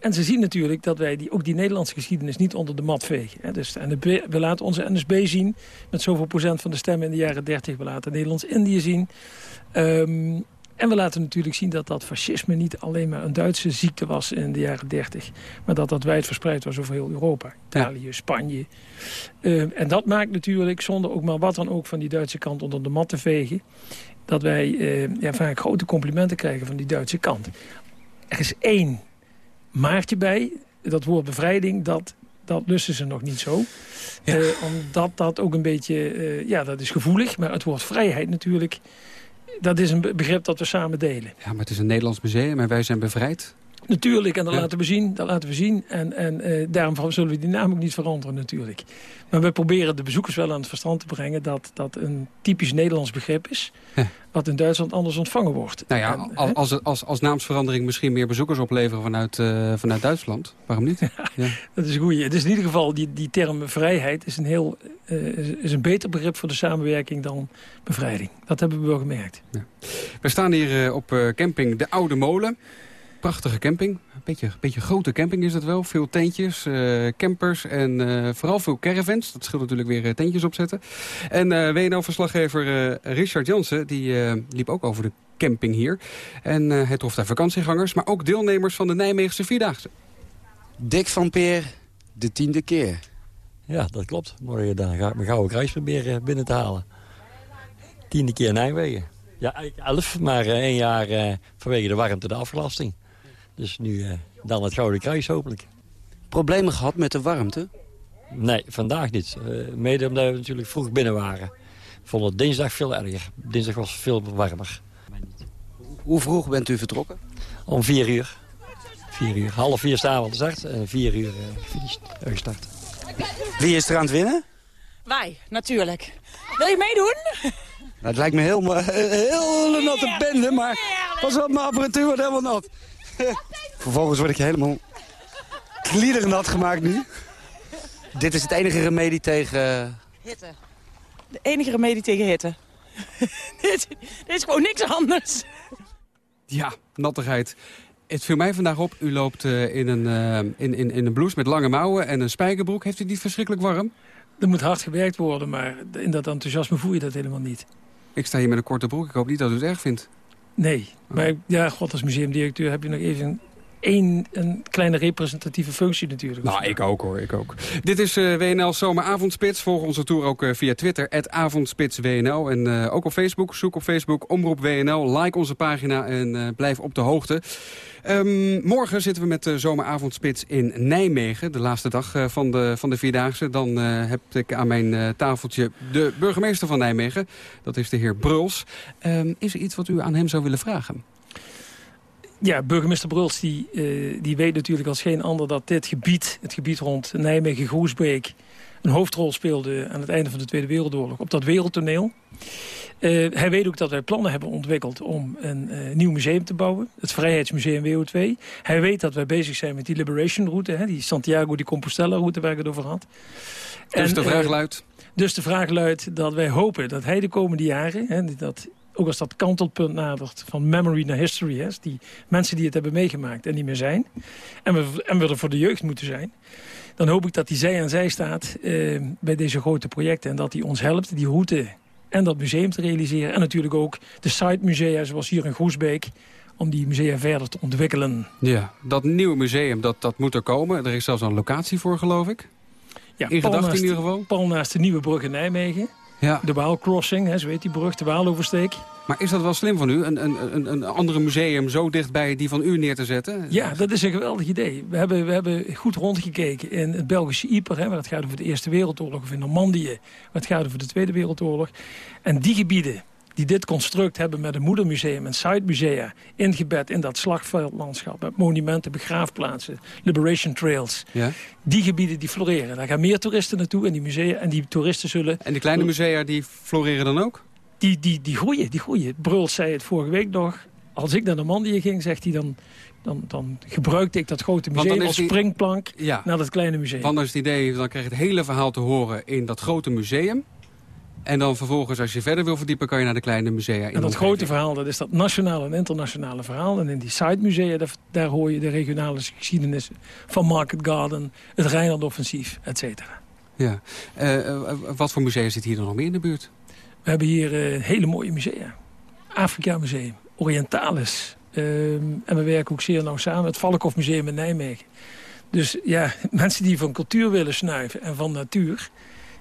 En ze zien natuurlijk dat wij die, ook die Nederlandse geschiedenis niet onder de mat vegen. Hè. Dus de NSB, we laten onze NSB zien met zoveel procent van de stemmen in de jaren 30. We laten Nederlands-Indië zien. Um, en we laten natuurlijk zien dat dat fascisme niet alleen maar een Duitse ziekte was in de jaren 30. Maar dat dat wijdverspreid was over heel Europa. Italië, ja. Spanje. Uh, en dat maakt natuurlijk, zonder ook maar wat dan ook van die Duitse kant onder de mat te vegen... dat wij uh, ja, vaak grote complimenten krijgen van die Duitse kant. Er is één maartje bij, dat woord bevrijding, dat, dat lusten ze nog niet zo. Ja. Uh, omdat dat ook een beetje, uh, ja, dat is gevoelig. Maar het woord vrijheid natuurlijk, dat is een begrip dat we samen delen. Ja, maar het is een Nederlands museum en wij zijn bevrijd. Natuurlijk, en dat ja. laten we zien. Dat laten we zien. En, en uh, daarom zullen we die naam ook niet veranderen natuurlijk. Maar we proberen de bezoekers wel aan het verstand te brengen... dat dat een typisch Nederlands begrip is... Ja. wat in Duitsland anders ontvangen wordt. Nou ja, en, als, als, als, als, naamsverandering misschien meer bezoekers opleveren vanuit, uh, vanuit Duitsland. Waarom niet? [laughs] Ja, dat is goed. Het is in ieder geval, die, die term vrijheid is een, heel, uh, is een beter begrip voor de samenwerking dan bevrijding. Dat hebben we wel gemerkt. We staan hier op camping De Oude Molen. Prachtige camping. Een beetje, beetje grote camping is het wel. Veel tentjes, uh, campers en uh, vooral veel caravans. Dat scheelt natuurlijk weer uh, tentjes opzetten. En WNL-verslaggever Richard Jansen die, liep ook over de camping hier. En hij trof daar vakantiegangers, maar ook deelnemers van de Nijmeegse Vierdaagse. Dick van Peer, de tiende keer. Ja, dat klopt. Morgen dan ga ik mijn gouden kruis proberen binnen te halen. Tiende keer Nijmegen. Ja, eigenlijk elf, maar één jaar vanwege de warmte de afgelasting. Dus nu dan het Gouden Kruis hopelijk. Problemen gehad met de warmte? Nee, vandaag niet. Uh, mede omdat we natuurlijk vroeg binnen waren. Ik vond het dinsdag veel erger. Dinsdag was veel warmer. Hoe vroeg bent u vertrokken? Om vier uur. Vier uur. Half vier s'avonds gestart en vier uur uh, gestart. Wie is er aan het winnen? Wij, natuurlijk. Wil je meedoen? Nou, het lijkt me heel, heel natte bende, maar pas op, mijn apparatuur wordt helemaal nat. [laughs] Vervolgens word ik helemaal kliedernat gemaakt nu. Dit is het enige remedie tegen... Hitte. De enige remedie tegen hitte. [laughs] dit, dit, is gewoon niks anders. Ja, nattigheid. Het viel mij vandaag op, u loopt uh, in, een, uh, in, in, in een blouse met lange mouwen en een spijkerbroek. Heeft u niet verschrikkelijk warm? Er moet hard gewerkt worden, maar in dat enthousiasme voel je dat helemaal niet. Ik sta hier met een korte broek. Ik hoop niet dat u het erg vindt. Nee, maar ja, god, als museumdirecteur heb je nog even één een kleine representatieve functie natuurlijk. Nou, ik ook hoor, ik ook. Dit is uh, WNL Zomeravondspits. Volg onze tour ook uh, via Twitter, avondspitswnl. En uh, ook op Facebook, zoek op Facebook, omroep WNL. Like onze pagina en blijf op de hoogte. Um, morgen zitten we met de zomeravondspits in Nijmegen. De laatste dag van, de, van de Vierdaagse. Dan heb ik aan mijn tafeltje de burgemeester van Nijmegen. Dat is de heer Bruls. Um, is er iets wat u aan hem zou willen vragen? Ja, burgemeester Bruls die, die weet natuurlijk als geen ander dat dit gebied, het gebied rond Nijmegen-Groesbeek, een hoofdrol speelde aan het einde van de Tweede Wereldoorlog op dat wereldtoneel. Uh, hij weet ook dat wij plannen hebben ontwikkeld om een uh, nieuw museum te bouwen. Het Vrijheidsmuseum WO2. Hij weet dat wij bezig zijn met die Liberation route. Hè, die Santiago de Compostela route waar ik het over had. Dus en, de vraag luidt? Dus de vraag luidt dat wij hopen dat hij de komende jaren... Hè, dat, ook als dat kantelpunt nadert van memory naar history... Hè, die mensen die het hebben meegemaakt en niet meer zijn... en we, en we er voor de jeugd moeten zijn dan hoop ik dat hij zij aan zij staat uh, bij deze grote projecten. En dat hij ons helpt die route en dat museum te realiseren. En natuurlijk ook de site-musea zoals hier in Groesbeek om die musea verder te ontwikkelen. Ja, dat nieuwe museum, dat, dat moet er komen. Er is zelfs een locatie voor, geloof ik. Ja, in gedachten in ieder geval. Pal naast de nieuwe brug in Nijmegen. Ja. De Waalcrossing, hè, zo heet die brug, de Waaloversteek. Maar is dat wel slim van u, een, een, een andere museum zo dichtbij die van u neer te zetten? Ja, dat is een geweldig idee. We hebben, we hebben goed rondgekeken in het Belgische Yper, hè, waar het gaat over de Eerste Wereldoorlog, of in Normandië, waar het gaat over de Tweede Wereldoorlog. En die gebieden die dit construct hebben met een moedermuseum en sitemusea... ingebed in dat slagveldlandschap, met monumenten, begraafplaatsen... liberation trails. Ja? Die gebieden die floreren. Daar gaan meer toeristen naartoe en die musea en die toeristen zullen... En die kleine musea die floreren dan ook? Die, die, die groeien, die groeien. Bruls zei het vorige week nog. Als ik naar Normandië ging, zegt hij dan... Dan, dan gebruikte ik dat grote museum als die... springplank ja. naar dat kleine museum. Want dan is het idee, dan krijg je het hele verhaal te horen in dat grote museum. En dan vervolgens, als je verder wil verdiepen, kan je naar de kleine musea. En dat grote verhaal, dat is dat nationale en internationale verhaal. En in die site-musea, daar, daar, hoor je de regionale geschiedenis van Market Garden, het Rijnland-offensief, et cetera. Ja. Uh, wat voor musea zit hier dan nog meer in de buurt? We hebben hier uh, hele mooie musea. Afrika Museum, Orientalis. Uh, en we werken ook zeer nauw samen. Het Valkhof Museum in Nijmegen. Dus ja, [laughs] mensen die van cultuur willen snuiven en van natuur...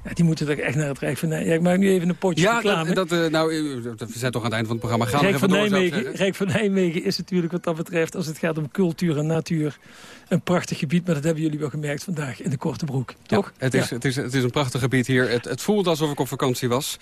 Ja, die moeten toch echt naar het Rijk van Nijmegen. Ja, ik maak nu even een potje ja, reclame. Dat, dat, uh, nou, we zijn toch aan het eind van het programma. Gaan Rijk, van Nijmegen, Rijk van Nijmegen is natuurlijk wat dat betreft... als het gaat om cultuur en natuur een prachtig gebied. Maar dat hebben jullie wel gemerkt vandaag in de Korte Broek. Toch? Ja, het, is, het, is, het is een prachtig gebied hier. Het, het voelt alsof ik op vakantie was.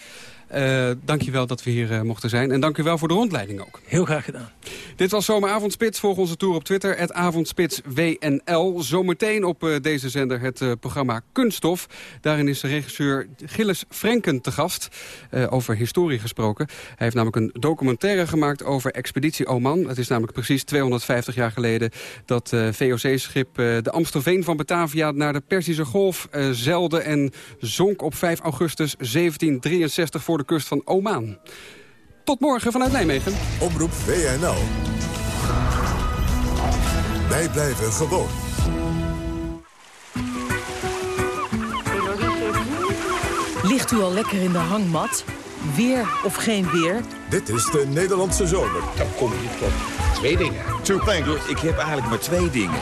Dank je wel dat we hier uh, mochten zijn. En dank u wel voor de rondleiding ook. Heel graag gedaan. Dit was Zomeravondspits. Volg onze tour op Twitter. Het avondspitswnl. Zometeen op uh, deze zender het programma Kunststof. Daarin is de regisseur Gilles Frenken te gast. over historie gesproken. Hij heeft namelijk een documentaire gemaakt over Expeditie Oman. Het is namelijk precies 250 jaar geleden dat VOC-schip de Amstelveen van Batavia naar de Perzische Golf zeilde en zonk op 5 augustus 1763 voor de kust van Oman. Tot morgen vanuit Nijmegen. Omroep WNL. Wij blijven gewoon. Ligt u al lekker in de hangmat? Weer of geen weer? Dit is de Nederlandse zomer. Dan kom je tot twee dingen. Two things. Ik heb eigenlijk maar twee dingen.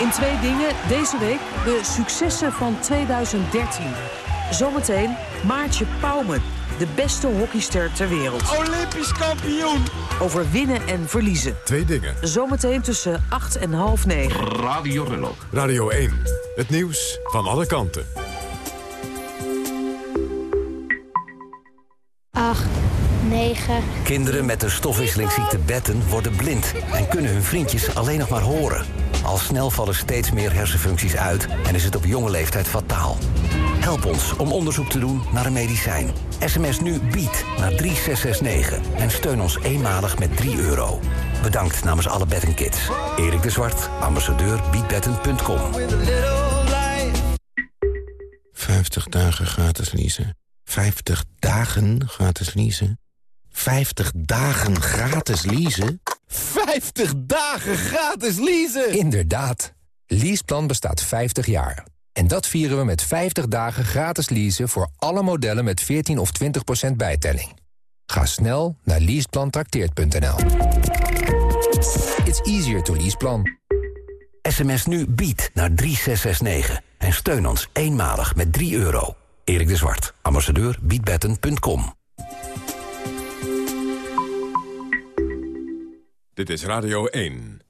In twee dingen deze week de successen van 2013. Zometeen Maartje Pauwme, de beste hockeyster ter wereld. Olympisch kampioen! Over winnen en verliezen. Twee dingen. Zometeen tussen 8 en half 9. Radio Rello. Radio 1. Het nieuws van alle kanten. 8, 9. Kinderen met de stofwisselingsziekte Betten worden blind en kunnen hun vriendjes alleen nog maar horen. Al snel vallen steeds meer hersenfuncties uit en is het op jonge leeftijd fataal. Help ons om onderzoek te doen naar een medicijn. SMS nu BIED naar 3669 en steun ons eenmalig met 3 euro. Bedankt namens alle Bettenkids. Erik de Zwart, ambassadeur biedbetten.com. 50 dagen gratis leasen. 50 dagen gratis leasen. 50 dagen gratis leasen. 50 dagen gratis leasen! Inderdaad. Leaseplan bestaat 50 jaar. En dat vieren we met 50 dagen gratis leasen voor alle modellen met 14 of 20% bijtelling. Ga snel naar leaseplantrakteert.nl. It's easier to leaseplan. SMS nu BIED naar 3669 en steun ons eenmalig met 3 euro. Erik de Zwart, ambassadeur biedbetten.com. Dit is Radio 1.